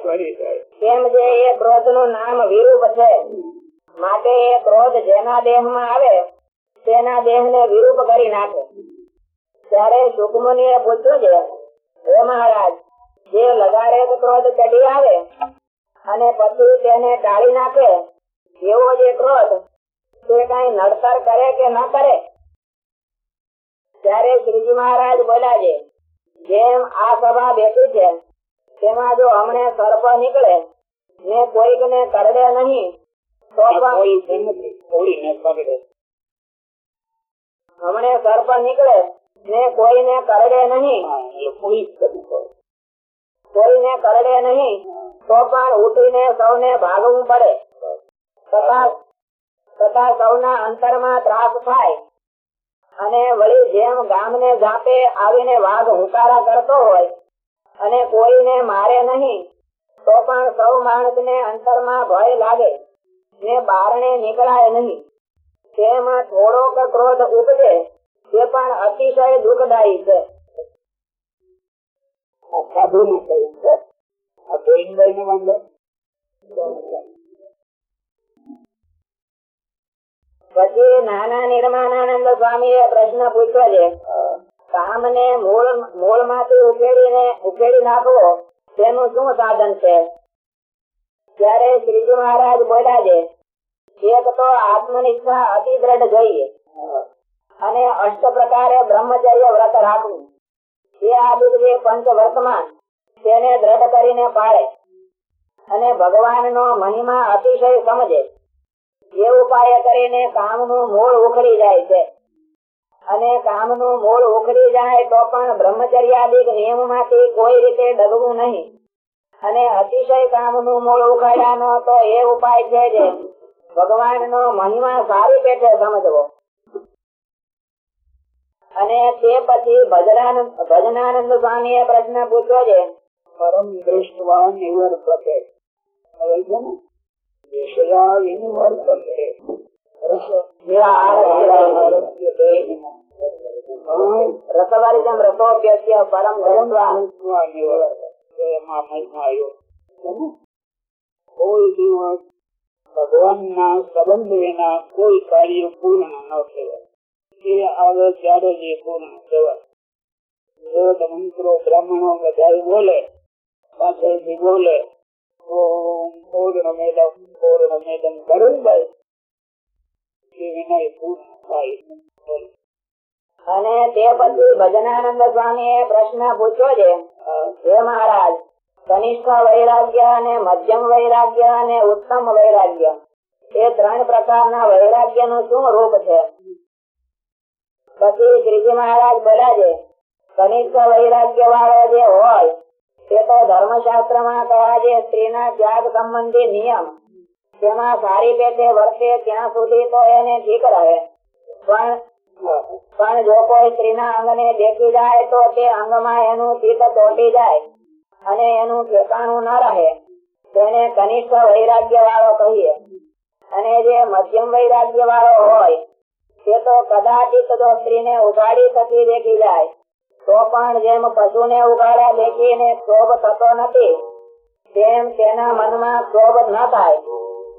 કેમ જે એ ક્રોધનું નામ વિરૂપ છે. માટે એ ક્રોધ જેના દેહમાં આવે તેના દેહ ને વિરૂપ કરી નાખે. ત્યારે સુખમુનિ એ પૂછ્યું છે હે મહારાજ જે લગાડે ક્રોધ ચડી આવે અને પછી તેને ટાળી નાખે એવો જે ક્રોધ તે કઈ નડતર કરે કે ન કરે? ત્યારે શ્રીજી મહારાજ બોલ્યા છે જેમ આ સભા બેઠી છે તેમાં જો હમણે સર્પ નીકળે ને કોઈક ને કરડે નહીં કોઈ હમણે સર્પ નીકળે ને કોઈને કરડે નહીં. કોઈ કોઈ. કોઈને કરડે નહીં તો પણ ઉઠીને સૌને ભાગવું પડે. તથા સૌના અંતરમાં ત્રાસ થાય અને વળી જેમ ગામને જાપે આવીને વાઘ હુંકારા કરતો હોય અને કોઈને મારે નહીં, તો પણ સૌ માણસને અંતરમાં ભય લાગે ને બારણે નીકળાય નહીં. તેમાં થોડોક ક્રોધ ઉપજે તે પણ અતિશય દુઃખદાયી છે. આ સાધુને કહ્યું છે પછી નાના નિર્માણાનંદ સ્વામી એ પ્રશ્ન પૂછ્યો છે કામ ને મૂળ મૂળમાંથી ઉકેડીને ઉકેલી નાખવો તેનું શું સાધન છે? ત્યારે શ્રીજી મહારાજ બોલ્યા છે, એક તો આત્મનિષ્ઠા અતિ દ્રઢ જોઈએ અને અષ્ટ પ્રકારે બ્રહ્મચર્ય વ્રત રાખવું. એ આ જે પંચ વર્તમાન તેને દ્રઢ કરીને પાળે. અને ભગવાન નો મહિમા અતિશય સમજે. એ ઉપાય કરીને કામનું મૂળ ઉખડી જાય છે. અને કામનું મૂળ ઉખડી જાય તો પણ બ્રહ્મચર્યાદિક નિયમમાંથી કોઈ રીતે ડગવું નહીં. અને અતિશય કામનું મૂળ ઉખાડ્યાનો તો એ ઉપાય છે જે ભગવાન નો મહિમા સારી પેઠે સમજવો. અને તે પછી ભજનાનંદ ભજનાનંદ સ્વામી એ પ્રશ્ન પૂછ્યો છે, પરમ દૃષ્ટવા નિવર્તતે હવે ને રસવારિજમ ને? કોઈ દિવસ ભગવાનના સંબંધ વિના કોઈ કાર્ય પૂર્ણ ન થવાય તે આવે પૂર્ણ થવાય વેદ મંત્રો બ્રાહ્મણો બધા બોલે પાછળથી બોલે અને તે પછી ભજનાનંદ સ્વામી એ પ્રશ્ન પૂછ્યો છે હે મહારાજ કનિષ્ઠ વૈરાગ્ય અને મધ્યમ વૈરાગ્ય અને ઉત્તમ વૈરાગ્ય એ ત્રણ પ્રકારના વૈરાગ્યનું શું રૂપ છે પછી શ્રીજી મહારાજ બોલ્યા છે કનિષ્ઠ વૈરાગ્ય વાળો જે હોય તે તો ધર્મશાસ્ત્રમાં છે, સ્ત્રીના ત્યાગ સંબંધી નિયમ. તેમાં સારી પેટે વર્તે ત્યાં સુધી તો એને ઠીક રહે. પણ પણ જો કોઈ સ્ત્રીના અંગને દેખી જાય તો તે અંગમાં એનું ચિત્ત ચોંટી જાય અને એનું ઠેકાણું ન રહે. તેને કનિષ્ઠ વૈરાગ્ય વાળો કહીએ. અને જે મધ્યમ વૈરાગ્ય વાળો હોય, તે તો કદાચિત જો સ્ત્રીને ઉગાડી થકી દેખી જાય. તો પણ જેમ પશુને ઉગાડા દેખીને ક્ષોભ થતો નથી, તેમ તેના મનમાં ક્ષોભ ન થાય.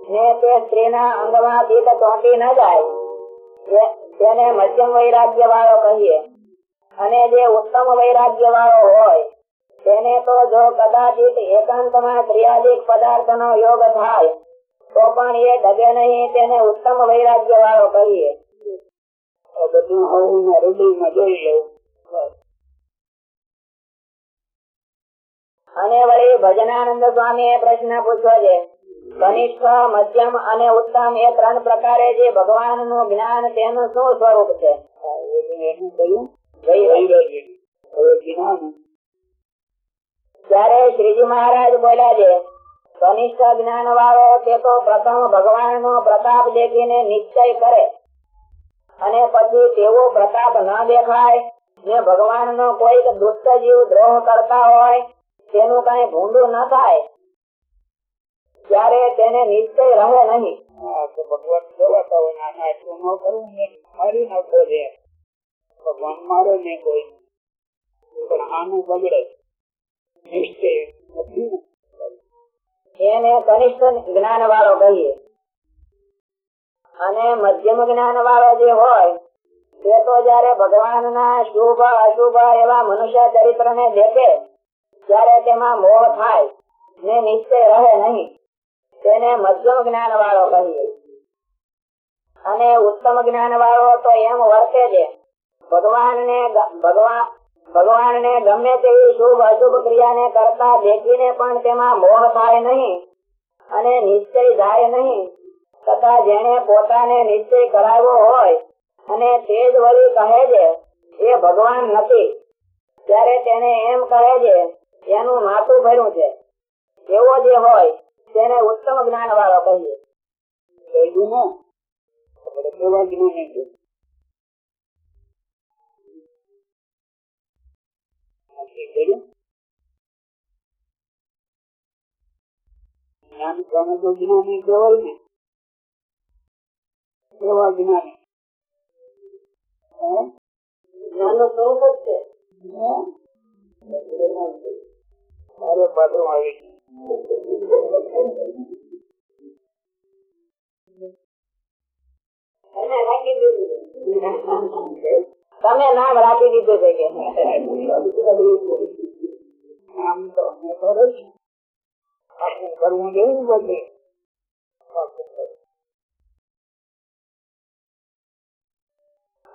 ને તે સ્ત્રીના અંગમાં ચિત્ત ચોંટી ન જાય. તેને મધ્યમ વૈરાગ્ય વાળો કહીએ. અને જે ઉત્તમ વૈરાગ્ય વાળો હોય, તેને તો જો કદાચિત એકાંતમાં ક્રિયાદિક પદાર્થનો યોગ થાય, તો પણ એ ડગે નહીં તેને ઉત્તમ વૈરાગ્ય વાળો કહીએ બધું હું હૃદયમાં જોઈ લઉં. અને વળી ભજનાનંદ સ્વામી પ્રશ્ન પૂછ્યો છે. કનિષ્ઠ મધ્યમ અને ઉત્તમ એ ત્રણ પ્રકારે જે ભગવાનનું જ્ઞાન તેનું શું સ્વરૂપ છે? ત્યારે શ્રીજી મહારાજ બોલ્યા છે કનિષ્ઠ જ્ઞાન વાળો તે તો પ્રથમ ભગવાન નો પ્રતાપ દેખીને નિશ્ચય કરે. અને પછી તેવો પ્રતાપ ન દેખાય ને ભગવાન નો કોઈક દુષ્ટ જીવ દ્રોહ કરતા હોય તેનું કઈ ભૂંડું ના થાય ત્યારે તેને નિશ્ચય રહે નહીં. ભગવાન કહેવાતા હોય ને આને ન કરવું ને મારી નાખો છે ભગવાન મારે નહીં કોઈ. પણ આનું બગડે. નિશ્ચય એને કનિષ્ઠ જ્ઞાન વાળો કહીએ. અને મધ્યમ જ્ઞાન વાળો જે હોય તે તો જયારે ભગવાન ના શુભ અશુભ એવા મનુષ્ય ચરિત્ર ને દેખે ત્યારે તેમાં મોહ થાય, ને નિશ્ચય રહે નહીં. તેને મધ્યમ જ્ઞાન વાળો કહીએ. અને ઉત્તમ જ્ઞાન વાળો તો એમ વર્તે છે. ભગવાન ને ને ગમે તેવી શુભ અશુભ ક્રિયાને કરતા દેખીને પણ તેમાં મોહ થાય નહીં અને નિશ્ચય જાય નહીં. તથા જેને પોતાને નિશ્ચય કરાવ્યો હોય અને તે જ વળી કહે છે, એ ભગવાન નથી. ત્યારે તેને એમ કહે છે એનું માથું ભર્યું છે. એવો જે હોય તેને ઉત્તમ જ્ઞાન વાળો કહીએ જ્ઞાની છે? નક્કી કર્યું? જ્ઞાન તમે તો જ્ઞાની કહેવાય ને. કેવા જ્ઞાની? હે? જ્ઞાનનું સ્વરૂપ જ છે. અરે પાછું આવી. તમે નામ રાખી દીધું છે કે? આમ તો અમે કરે છે કરવું જોઈએ બધે.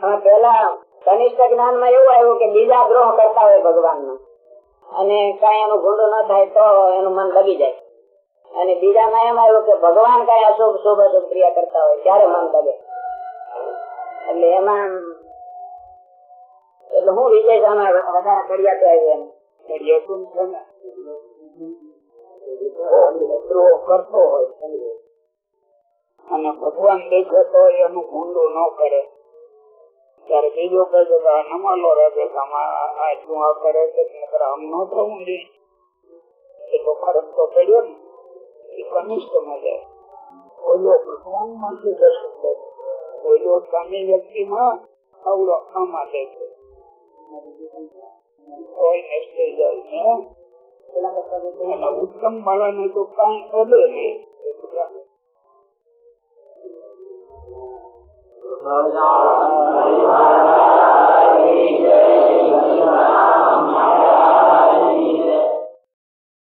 હા, પેલા કનિષ્ઠ જ્ઞાનમાં એવું આવ્યું કે બીજા ગ્રહ કરતા હોય ભગવાન નો અને કઈ એનું ગુંડો ન થાય તો એનું મન લગી જાય. અને બીજા માં એમ આવ્યું કે ભગવાન કઈ અશુભ શુભ અશુભ ક્રિયા કરતા હોય, ત્યારે મન લગે. એટલે એમાં એટલે હું વિજય આમાં વધારે કર્યા તો આવ્યું કરતો હોય અને ભગવાન દેખે હોય એનું ગુંડો ન કરે. ત્યારે બીજો કહે છે કે આ નમાલો રાખે શું આ કરે છે? નકર આમ ન થવું જોઈએ એટલો ફરક તો પડ્યો ને. એ કનિષ્ઠમાં જાય ઓલો ભગવાનમાંથી દર્શન કરે ઓલો સામી વ્યક્તિમાં અવળો આમાં દેખે છે. ઉત્તમ જાય ને. તો કઈ અડે નહીં. Thời gian